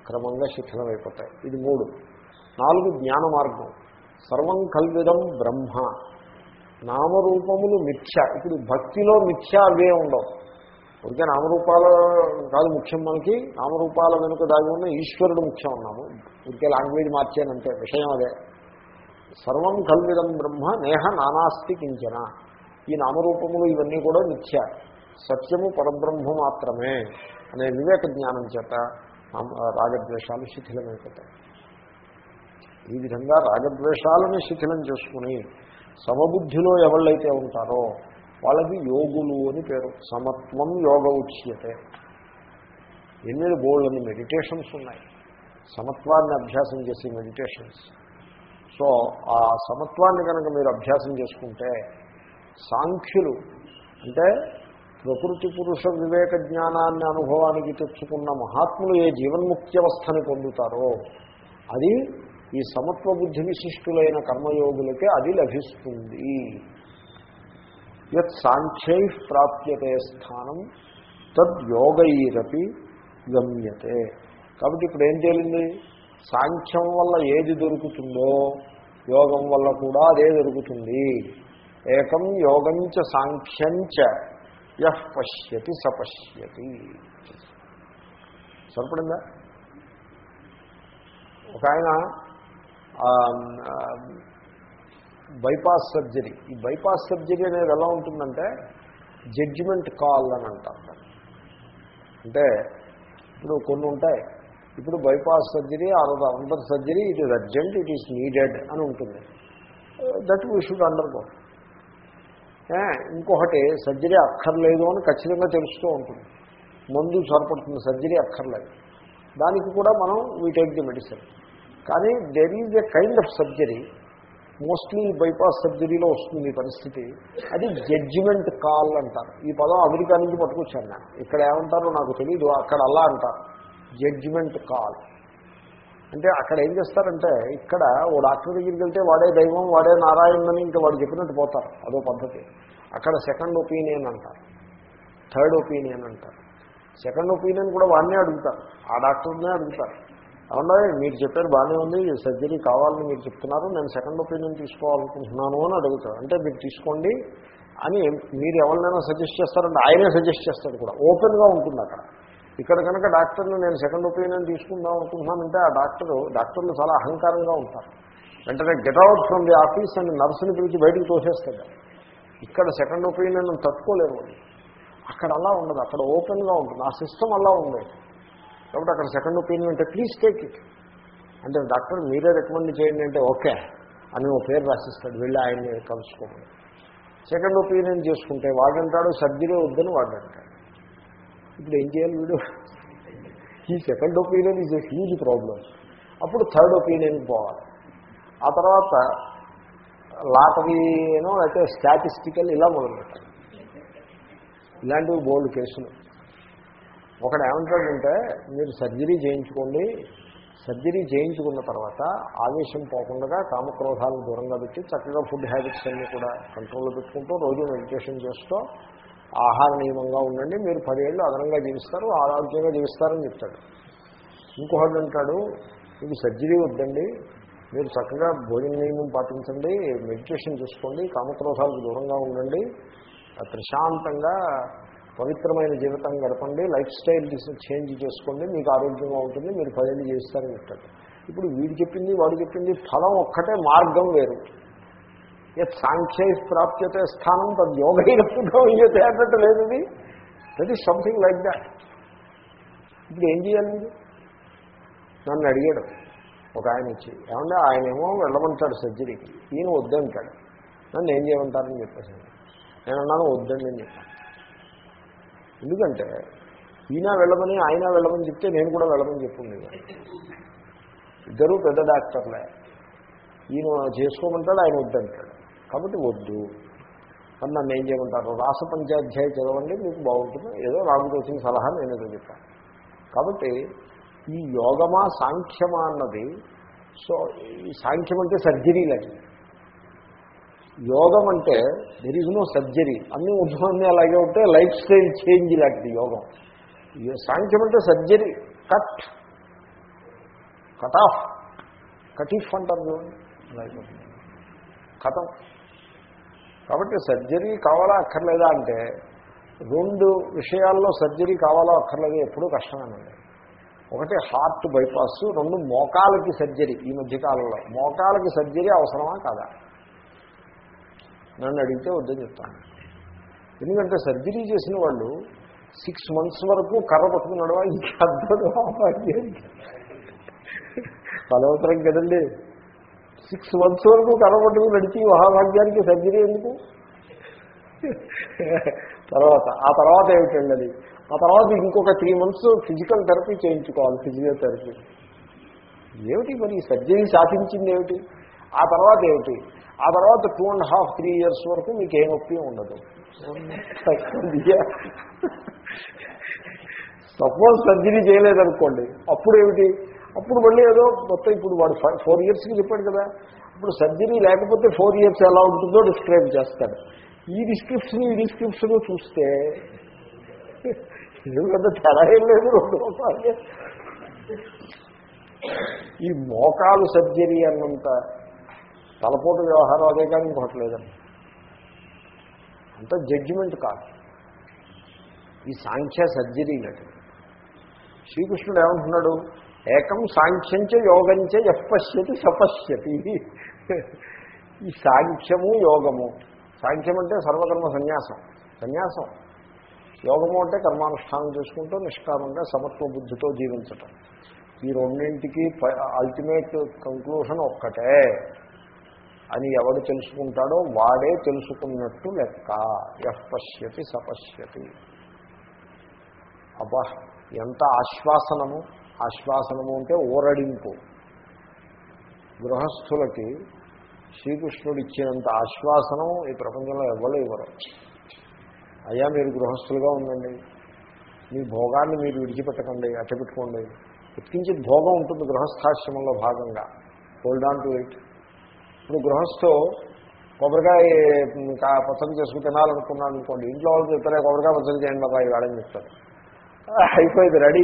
క్రమంగా శిక్షణమైపోతాయి ఇది మూడు. నాలుగు జ్ఞాన మార్గం సర్వం కల్విదం బ్రహ్మ. నామరూపములు మిథ్య. ఇప్పుడు భక్తిలో మిథ్య అవే ఉండవు. అందుకే నామరూపాల కాదు ముఖ్యం మనకి. నామరూపాల వెనుక దాగి ఉన్న ఈశ్వరుడు ముఖ్యం ఉన్నాము ఇంకే లాంగ్వేజ్ మార్చానంటే విషయం అదే. సర్వం కల్విదం బ్రహ్మ నేహ నానాస్తి కించన. ఈ నామరూపములు ఇవన్నీ కూడా మిథ్య. సత్యము పరబ్రహ్మ మాత్రమే అనే వివేక జ్ఞానం చేత రాగద్వేషాలు శిథిలమైపోతాయి. ఈ విధంగా రాగద్వేషాలను శిథిలం చేసుకుని సమబుద్ధిలో ఎవళ్ళైతే ఉంటారో వాళ్ళకి యోగులు అని పేరు. సమత్వం యోగ ఉచ్యతే. ఎన్ని బోల్డ్ మెడిటేషన్స్ ఉన్నాయి. సమత్వాన్ని అభ్యాసం చేసే మెడిటేషన్స్. సో ఆ సమత్వాన్ని కనుక మీరు అభ్యాసం చేసుకుంటే సాంఖ్యులు అంటే ప్రకృతి పురుష వివేక జ్ఞానాన్ని అనుభవానికి తెచ్చుకున్న మహాత్ములు ఏ జీవన్ముక్త్యవస్థని పొందుతారో అది ఈ సమత్వ బుద్ధి విశిష్టులైన కర్మయోగులకే అది లభిస్తుంది. యత్ సాంఖ్యై ప్రాప్యతే స్థానం తద్యోగైరపి గమ్యతే. కాబట్టి ఇప్పుడు ఏం తేలింది? సాంఖ్యం వల్ల ఏది దొరుకుతుందో యోగం వల్ల కూడా అదే దొరుకుతుంది. ఏకం యోగంచ సాంఖ్యంచ యహ్ పశ్యతి సపశ్యతి సరిపడిందా? ఒక ఆయన బైపాస్ సర్జరీ. ఈ బైపాస్ సర్జరీ అనేది ఎలా ఉంటుందంటే జడ్జిమెంట్ కాల్ అని అంటారు అంటే ఇప్పుడు కొన్ని ఉంటాయి. ఇప్పుడు bypass surgery or other surgery it is urgent it is needed అని ఉంటుంది. That we should undergo. ఇంకొకటి సర్జరీ అక్కర్లేదు అని ఖచ్చితంగా తెలుస్తూ ఉంటుంది. మందు సరిపడుతుంది సర్జరీ అక్కర్లేదు. దానికి కూడా మనం వీ టేక్ ది మెడిసిన్ కానీ there is a kind of surgery mostly bypass సర్జరీలో వస్తుంది ఈ పరిస్థితి. అది జడ్జిమెంట్ కాల్ అంటారు. ఈ పదం అమెరికా నుంచి పట్టుకొచ్చాను నేను. ఇక్కడ ఏమంటారో నాకు తెలియదు అక్కడ అలా అంటారు. జడ్జిమెంట్ కాల్ అంటే అక్కడ ఏం చేస్తారంటే ఇక్కడ ఓ డాక్టర్ దగ్గరికి వెళ్తే వాడే దైవం వాడే నారాయణని ఇంకా వాడు చెప్పినట్టు పోతారు. అదో పద్ధతి. అక్కడ సెకండ్ ఒపీనియన్ అంటారు. థర్డ్ ఒపీనియన్ అంటారు. సెకండ్ ఒపీనియన్ కూడా వాడినే అడుగుతారు. ఆ డాక్టర్నే అడుగుతారు. అవునా మీరు చెప్పారు బాగానే ఉంది సర్జరీ కావాలని మీరు చెప్తున్నారు నేను సెకండ్ ఒపీనియన్ తీసుకోవాలనుకుంటున్నాను అని అడుగుతాను అంటే మీరు తీసుకోండి అని మీరు ఎవరినైనా సజెస్ట్ చేస్తారంటే ఆయనే సజెస్ట్ చేస్తాడు కూడా. ఓపెన్గా ఉంటుంది అక్కడ. ఇక్కడ కనుక డాక్టర్ని నేను సెకండ్ ఒపీనియన్ తీసుకుందాం అనుకుంటున్నానంటే ఆ డాక్టరు డాక్టర్లు చాలా అహంకారంగా ఉంటారు. వెంటనే get out from the office అని నర్సుని పిలిచి బయటకు తోసేస్తాడు. ఇక్కడ సెకండ్ ఒపీనియన్ తట్టుకోలేము అక్కడ అలా ఉండదు అక్కడ ఓపెన్గా ఉంటుంది ఆ సిస్టమ్ అలా ఉండేది. కాబట్టి అక్కడ సెకండ్ ఒపీనియన్ అంటే ప్లీజ్ టేక్ ఇట్ అంటే డాక్టర్ మీరే రికమెండ్ చేయండి అంటే ఓకే అని ఓ పేరు రాసిస్తాడు వెళ్ళి ఆయన్ని కలుసుకోమని. సెకండ్ ఒపీనియన్ చేసుకుంటే వాడంటాడు సర్జరీ వద్దని వాడంటాడు. ఇప్పుడు ఏం చేయాలి వీడు? ఈ second opinion is a huge problem అప్పుడు థర్డ్ ఒపీనియన్కి పోవాలి. ఆ తర్వాత లాటరీనో అయితే స్టాటిస్టికల్ ఇలా మొదలుపెట్టాలి. ఇలాంటివి బోల్డ్ కేసులు. ఒకడు ఏమంటాడంటే మీరు సర్జరీ చేయించుకోండి. సర్జరీ చేయించుకున్న తర్వాత ఆవేశం పోకుండా కామక్రోధాలను దూరంగా పెట్టి చక్కగా ఫుడ్ హ్యాబిట్స్ అన్నీ కూడా కంట్రోల్లో పెట్టుకుంటూ రోజు మెడిటేషన్ చేస్తూ ఆహార నియమంగా ఉండండి. మీరు పదేళ్ళు అదనంగా జీవిస్తారు ఆరోగ్యంగా జీవిస్తారని చెప్తాడు. ఇంకొకటి అంటాడు మీకు సర్జరీ వద్దండి. మీరు చక్కగా భోజన నియమం పాటించండి మెడిటేషన్ చేసుకోండి కామక్రోధాలకు దూరంగా ఉండండి. ప్రశాంతంగా పవిత్రమైన జీవితం గడపండి లైఫ్ స్టైల్ చేంజ్ చేసుకోండి మీకు ఆరోగ్యంగా ఉంటుంది మీరు పదేళ్ళు చేస్తారని చెప్తాడు ఇప్పుడు వీడు చెప్పింది వాడు చెప్పింది ఫలం ఒక్కటే మార్గం వేరు. యత్ సాంఖ్యై ప్రాప్యతే స్థానం తద్ యోగైనప్పుడు అన్నట్టు లేదు ఇది. That is something like that ఇప్పుడు ఏం చేయాలి మీరు? నన్ను అడిగాడు ఒక ఆయన వచ్చి ఏమంటే ఆయన ఏమో వెళ్ళమంటాడు సర్జరీకి ఈయన వద్దంటాడు. నన్ను ఏం చేయమంటారని చెప్పేసి నేను అన్నాను వద్దండి అని చెప్పాను. ఎందుకంటే ఈయన వెళ్ళమని ఆయన వెళ్ళమని చెప్తే నేను కూడా వెళ్ళమని చెప్పుండేది ఇద్దరు పెద్ద డాక్టర్లే. ఈయన చేసుకోమంటాడు ఆయన వద్దంటాడు. కాబట్టి వద్దు. అని నన్ను ఏం చేయమంటారు? రాస పంచాధ్యాయ చదవండి మీకు బాగుంటుంది. ఏదో నాకు వచ్చిన సలహా నేను ఏదో చెప్పాను. కాబట్టి ఈ యోగమా సాంఖ్యమా అన్నది సో ఈ సాంఖ్యం అంటే సర్జరీ లాంటిది. యోగం అంటే దెర్ ఈజ్ నో సర్జరీ అన్ని ఉద్యమాన్ని అలాగే ఉంటే లైఫ్ స్టైల్ చేంజ్ లాంటిది యోగం. సాంఖ్యం అంటే సర్జరీ కట్ కట్ ఆఫ్ కటీఫ్ అంటారు చూడండి. కథం కాబట్టి సర్జరీ కావాలా అక్కర్లేదా అంటే రెండు విషయాల్లో సర్జరీ కావాలో అక్కర్లేదు ఎప్పుడూ కష్టమేనండి. ఒకటి హార్ట్ బైపాస్ రెండు మోకాలకి సర్జరీ ఈ మధ్యకాలంలో మోకాలకి సర్జరీ అవసరమా కాదా? నన్ను అడిగితే వద్దని చెప్తాను. ఎందుకంటే సర్జరీ చేసిన వాళ్ళు సిక్స్ మంత్స్ వరకు కర్ర పట్టుకున్నాడు ఇంకా అర్థం బలవసరం కదండి. సిక్స్ మంత్స్ వరకు కర్ర పట్టుకుని నడిచి మహాభాగ్యానికి సర్జరీ ఎందుకు? తర్వాత ఆ తర్వాత ఏమిటండి అది? ఆ తర్వాత ఇంకొక త్రీ మంత్స్ ఫిజికల్ థెరపీ చేయించుకోవాలి ఫిజియోథెరపీ. ఏమిటి మరి ఈ సర్జరీ సాధించింది ఏమిటి? ఆ తర్వాత ఏమిటి? ఆ తర్వాత two and half three years వరకు మీకు ఏ నొప్పి ఉండదు. సపోజ్ సర్జరీ చేయలేదనుకోండి అప్పుడు ఏమిటి అప్పుడు మళ్ళీ ఏదో మొత్తం ఇప్పుడు వాడు ఫోర్ ఇయర్స్కి చెప్పాడు కదా ఇప్పుడు సర్జరీ లేకపోతే ఫోర్ ఇయర్స్ ఎలా ఉంటుందో డిస్క్రైబ్ చేస్తాడు. ఈ డిస్క్రిప్షన్ ఈ డిస్క్రిప్షన్ చూస్తే ఎందుకంటే తేడా ఏం లేదు ఈ మోకాలు సర్జరీ అన్నంత తలపోటు వ్యవహారం అదే కానీ ఇంకొకటి లేదండి. అంత జడ్జిమెంట్ కాదు. ఈ సాంఖ్య సర్జరీ నటు. శ్రీకృష్ణుడు ఏమంటున్నాడు? ఏకం సాంఖ్యంచ యోగంచ ఎప్పశ్యతి సపశ్యతి ఈ సాంఖ్యము యోగము. సాంఖ్యం అంటే సర్వకర్మ సన్యాసం. సన్యాసం. యోగము అంటే కర్మానుష్ఠానం చేసుకుంటూ నిష్కామంగా సమత్వ బుద్ధితో జీవించటం. ఈ రెండింటికి అల్టిమేట్ కంక్లూషన్ ఒక్కటే. అని ఎవడు తెలుసుకుంటాడో వాడే తెలుసుకున్నట్టు లెక్క. ఎఫ్ పశ్యతి సపశ్యతి అబ్బా ఎంత ఆశ్వాసనము. ఆశ్వాసనము అంటే ఓరడింపు గృహస్థులకి శ్రీకృష్ణుడు ఇచ్చినంత ఆశ్వాసనం ఈ ప్రపంచంలో ఎవ్వరు ఇవ్వరు. అయ్యా మీరు గృహస్థులుగా ఉండండి. మీ భోగాన్ని మీరు విడిచిపెట్టకండి అట్టపెట్టుకోండి ఎత్కించి భోగం ఉంటుంది గృహస్థాశ్రమంలో భాగంగా. హోల్డ్ ఆన్ టు ఇట్ ఇప్పుడు గృహస్థు కొబ్బరికాయ పచ్చడి చేసుకుని తినాలనుకున్నాను అనుకోండి ఇంట్లో వాళ్ళు చెప్తారే కొబ్బరికాయ పచ్చడి చేయండి బాబా వాడని చెప్తారు? అయిపోయింది రెడీ.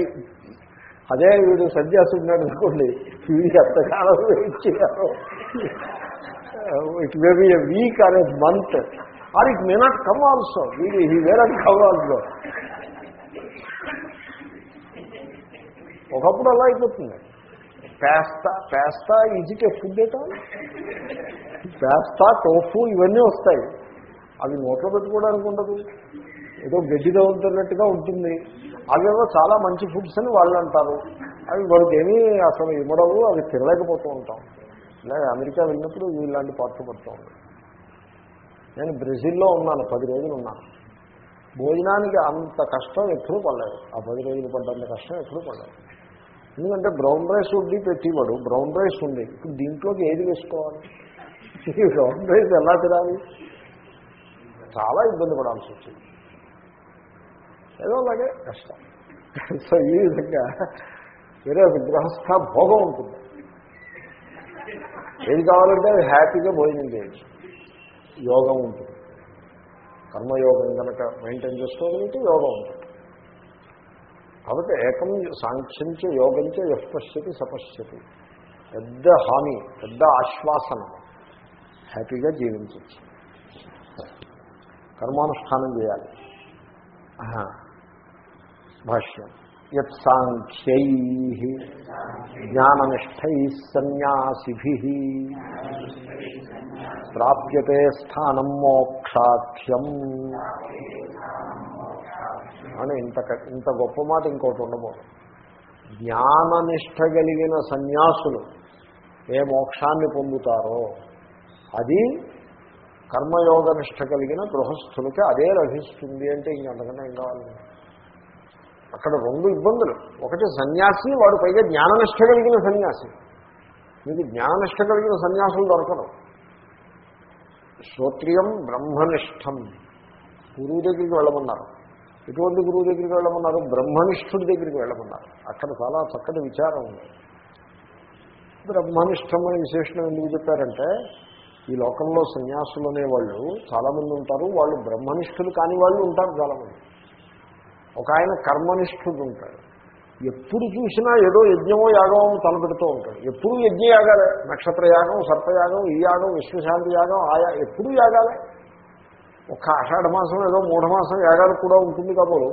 అదే వీడు సన్యాసున్నాడు అనుకోండి వీడు ఎంతకాలం wait it may be a week or a month or it may not come also వీడు ఈ వేర్ అండ్ కమ్ ఆల్సో ఒకప్పుడు అలా అయిపోతుంది. పేస్తా పేస్తా ఈజీకి ఫుడ్ ఏటా? పేస్తా టోఫు ఇవన్నీ వస్తాయి. అవి నోట్లో పెట్టుకోవడానికి ఉండదు. ఏదో గడ్డిలో ఉంటున్నట్టుగా ఉంటుంది. అవేవో చాలా మంచి ఫుడ్స్ అని వాళ్ళు అంటారు. అవి వాళ్ళకి ఏమీ అసలు ఇవ్వడవు అవి తినలేకపోతూ ఉంటాం. ఇలాగే అమెరికా వెళ్ళినప్పుడు ఇలాంటి పాటలు పడుతూ ఉంటాం నేను బ్రెజిల్లో ఉన్నాను పది రోజులు ఉన్నాను. భోజనానికి అంత కష్టం ఎప్పుడూ పడలేదు. ఆ పది రోజులు పడ్డంత కష్టం ఎప్పుడూ పడలేదు. ఎందుకంటే బ్రౌన్ రైస్ ఉండి పెట్టేవాడు బ్రౌన్ రైస్ ఉంది. ఇప్పుడు దీంట్లోకి ఏది వేసుకోవాలి? బ్రౌన్ రైస్ ఎలా తినాలి? చాలా ఇబ్బంది పడాల్సి వచ్చింది. ఏదో అలాగే కష్టం. సో ఈ విధంగా వేరే గృహస్థ భోగం ఉంటుంది. ఏది కావాలంటే అది హ్యాపీగా భోజనం చేయొచ్చు. యోగం ఉంటుంది. కర్మయోగం కనుక మెయింటైన్ చేసుకోగలిగితే యోగం ఉంటుంది. కాబట్టి ఏకం సాంఖ్యంచ యోగంచ యపశ్యతి సపశ్యతి. పెద్ద హామీ పెద్ద ఆశ్వాసన హ్యాపీగా జీవించవచ్చు కర్మానుష్ఠానం చేయాలి. భాష్యం. యత్ సాంఖ్యై జ్ఞాననిష్టై సన్యాసిభి ప్రాప్యతే స్థానం మోక్షాఖ్యం అని ఇంత ఇంత గొప్ప మాట ఇంకోటి ఉండబోదు. జ్ఞాననిష్ట కలిగిన సన్యాసులు ఏ మోక్షాన్ని పొందుతారో అది కర్మయోగ నిష్ట కలిగిన గృహస్థులకి అదే లభిస్తుంది అంటే ఇంకంతకన్నా ఏం కావాలి? అక్కడ రెండు ఇబ్బందులు. ఒకటి సన్యాసి వాడు పైగా జ్ఞాననిష్ట కలిగిన సన్యాసి. మీకు జ్ఞాననిష్ట కలిగిన సన్యాసులు దొరకరు. శ్రోత్రియం బ్రహ్మనిష్టం. గురువు దగ్గరికి వెళ్ళమన్నారు. ఎటువంటి గురువు దగ్గరికి వెళ్ళమన్నారు బ్రహ్మనిష్ఠుడి దగ్గరికి వెళ్ళమన్నారు. అక్కడ చాలా చక్కటి విచారం ఉంది. బ్రహ్మనిష్టమైన అనే విశేషణం ఎందుకు చెప్పారంటే ఈ లోకంలో సన్యాసులు అనేవాళ్ళు చాలామంది ఉంటారు వాళ్ళు బ్రహ్మనిష్ఠులు కాని వాళ్ళు ఉంటారు చాలామంది. ఒక ఆయన కర్మనిష్ఠుడు ఉంటాడు. ఎప్పుడు చూసినా ఏదో యజ్ఞమో యాగమో తలపెడుతూ ఉంటాడు. ఎప్పుడు యజ్ఞ యాగాలే నక్షత్ర యాగం సర్పయాగం ఈ యాగం విశ్వశాంతి యాగం ఆయా ఎప్పుడు యాగాలే. ఒక్క ఆషాఢ మాసం ఏదో మూఢమాసం యాగాలు కూడా ఉంటుంది కాబోలు.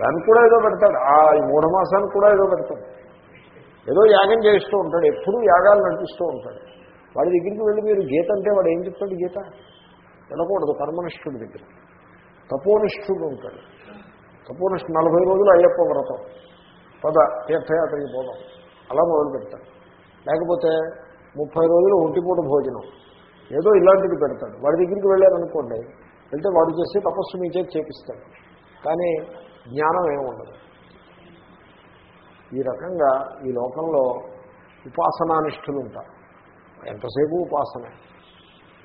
దానికి కూడా ఏదో పెడతాడు. ఆ ఈ మూఢమాసానికి కూడా ఏదో పెడతాడు. ఏదో యాగం చేస్తూ ఉంటాడు. ఎప్పుడూ యాగాలు నడిపిస్తూ ఉంటాడు. వాడి దగ్గరికి వెళ్ళి మీరు గీత అంటే వాడు ఏం చెప్తాడు గీత? వినకూడదు. కర్మనిష్ఠుడి దగ్గర. తపోనిష్ఠుడు ఉంటాడు. తపోనిష్ఠుడు నలభై రోజులు అయ్యప్ప వ్రతం. పద తీర్థయాత్రకి పోదాం. అలా మొదలు పెడతాడు. లేకపోతే ముప్పై రోజులు ఒంటిపూట భోజనం. ఏదో ఇలాంటిది పెడతాడు. వాడి దగ్గరికి వెళ్ళారనుకోండి వెళ్తే వాడు చేస్తే తపస్సు మీ చేతి చేపిస్తాడు. కానీ జ్ఞానం ఏముండదు ఈ రకంగా ఈ లోకంలో ఉపాసనానిష్ఠులు ఉంటారు. ఎంతసేపు ఉపాసనే?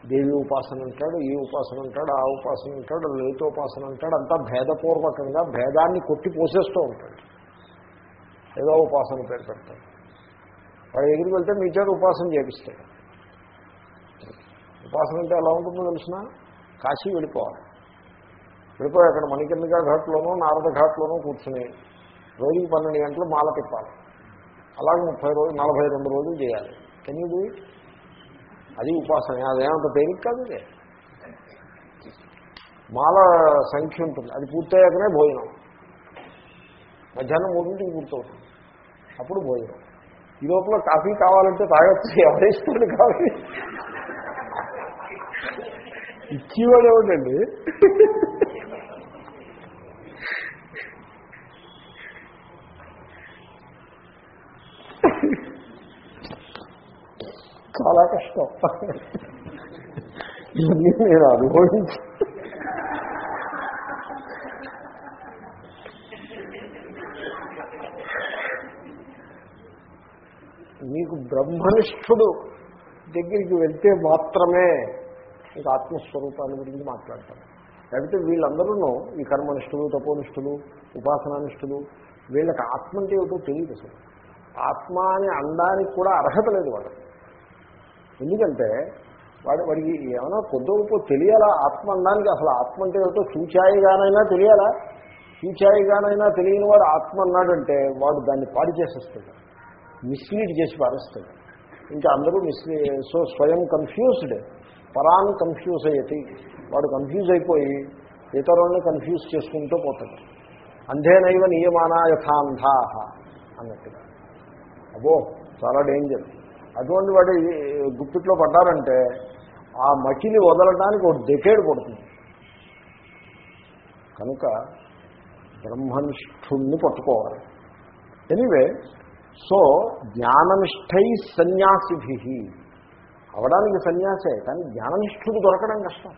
దేవి ఉపాసన అంటాడు ఈ ఉపాసన అంటాడు ఆ ఉపాసన అంటాడు లలితోపాసన అంటాడు అంతా భేదపూర్వకంగా భేదాన్ని కొట్టి పోసేస్తూ ఉంటాడు. ఏదో ఉపాసన పేరు పెడతాడు. వాడి దగ్గరికి వెళ్తే మీ చేత ఉపాసన చేపిస్తాడు. ఉపాసన అంటే ఎలా ఉంటుందో తెలిసిన? కాశీ వెళ్ళిపోవాలి. వెళ్ళిపోయి అక్కడ మణికందిగా ఘాట్లోనూ నారద ఘాట్లోనూ కూర్చుని రోజుకి పన్నెండు గంటలు మాల తిప్పాలి. అలాగే ముప్పై రోజులు నలభై రెండు రోజులు చేయాలి. కెన్ అది ఉపాసన. అదేమంత తేలిక కాదు మాల సంఖ్య ఉంటుంది. అది పూర్తయ్యాకనే భోజనం. మధ్యాహ్నం మూడింటికి పూర్తవుతుంది. అప్పుడు భోజనం. ఈ లోపల కాఫీ కావాలంటే తాగొచ్చు. ఎవరిస్తాడు కాఫీ? ఇచ్చేవాడు ఏమిటండి చాలా కష్టం. ఇవన్నీ నేను అనుభవించి మీకు బ్రహ్మనిష్ఠుడు దగ్గరికి వెళ్తే మాత్రమే ఇంకా ఆత్మస్వరూపాన్ని గురించి మాట్లాడతారు. లేకపోతే వీళ్ళందరూ ఈ కర్మనిష్ఠులు తపోనిష్ఠులు ఉపాసనానిష్ఠులు వీళ్ళకి ఆత్మ అంటే ఏమిటో తెలియదు అసలు. ఆత్మ అని అనడానికి కూడా అర్హత లేదు వాడు ఎందుకంటే వాడు వాడికి ఏమైనా కొద్దిగో తెలియాలా ఆత్మ అనడానికి అసలు ఆత్మ అంటే ఏమిటో చూచాయిగానైనా తెలియాలా? చూచాయిగానైనా తెలియని వాడు ఆత్మ అన్నాడంటే వాడు దాన్ని పాడు చేసేస్తాడు. మిస్లీడ్ చేసి పారేస్తాడు. ఇంకా అందరూ మిస్లీ సో స్వయం కన్ఫ్యూజ్డ్ పరాన్ కన్ఫ్యూజ్ అయ్యేది వాడు కన్ఫ్యూజ్ అయిపోయి ఇతరుల్ని కన్ఫ్యూజ్ చేసుకుంటూ పోతాడు. అంధేనైవ నియమానా యథాంధా అన్నట్టుగా అబో చాలా డేంజర్ అటువంటి వాడు గుప్పిట్లో పడ్డారంటే ఆ మకిని వదలడానికి ఒక డెకేడ్ పడుతుంది. కనుక బ్రహ్మనిష్ఠుణ్ణి పట్టుకోవాలి. ఎనివే సో జ్ఞాననిష్టై సన్యాసిభి. అవడానికి సన్యాసే కానీ జ్ఞాననిష్ఠుడు దొరకడం కష్టం.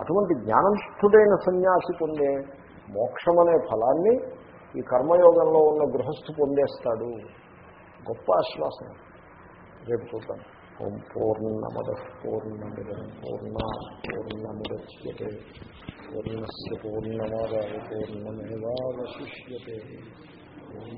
అటువంటి జ్ఞాననిష్ఠుడైన సన్యాసి పొందే మోక్షమనే ఫలాన్ని ఈ కర్మయోగంలో ఉన్న గృహస్థు పొందేస్తాడు. గొప్ప ఆశ్వాసం రేపు చూద్దాం. ఓం పూర్ణమద పూర్ణమిద పూర్ణ పూర్ణముద్యే పూర్ణస్ పూర్ణమాదాయ పూర్ణమేవాశిష్యే ఓం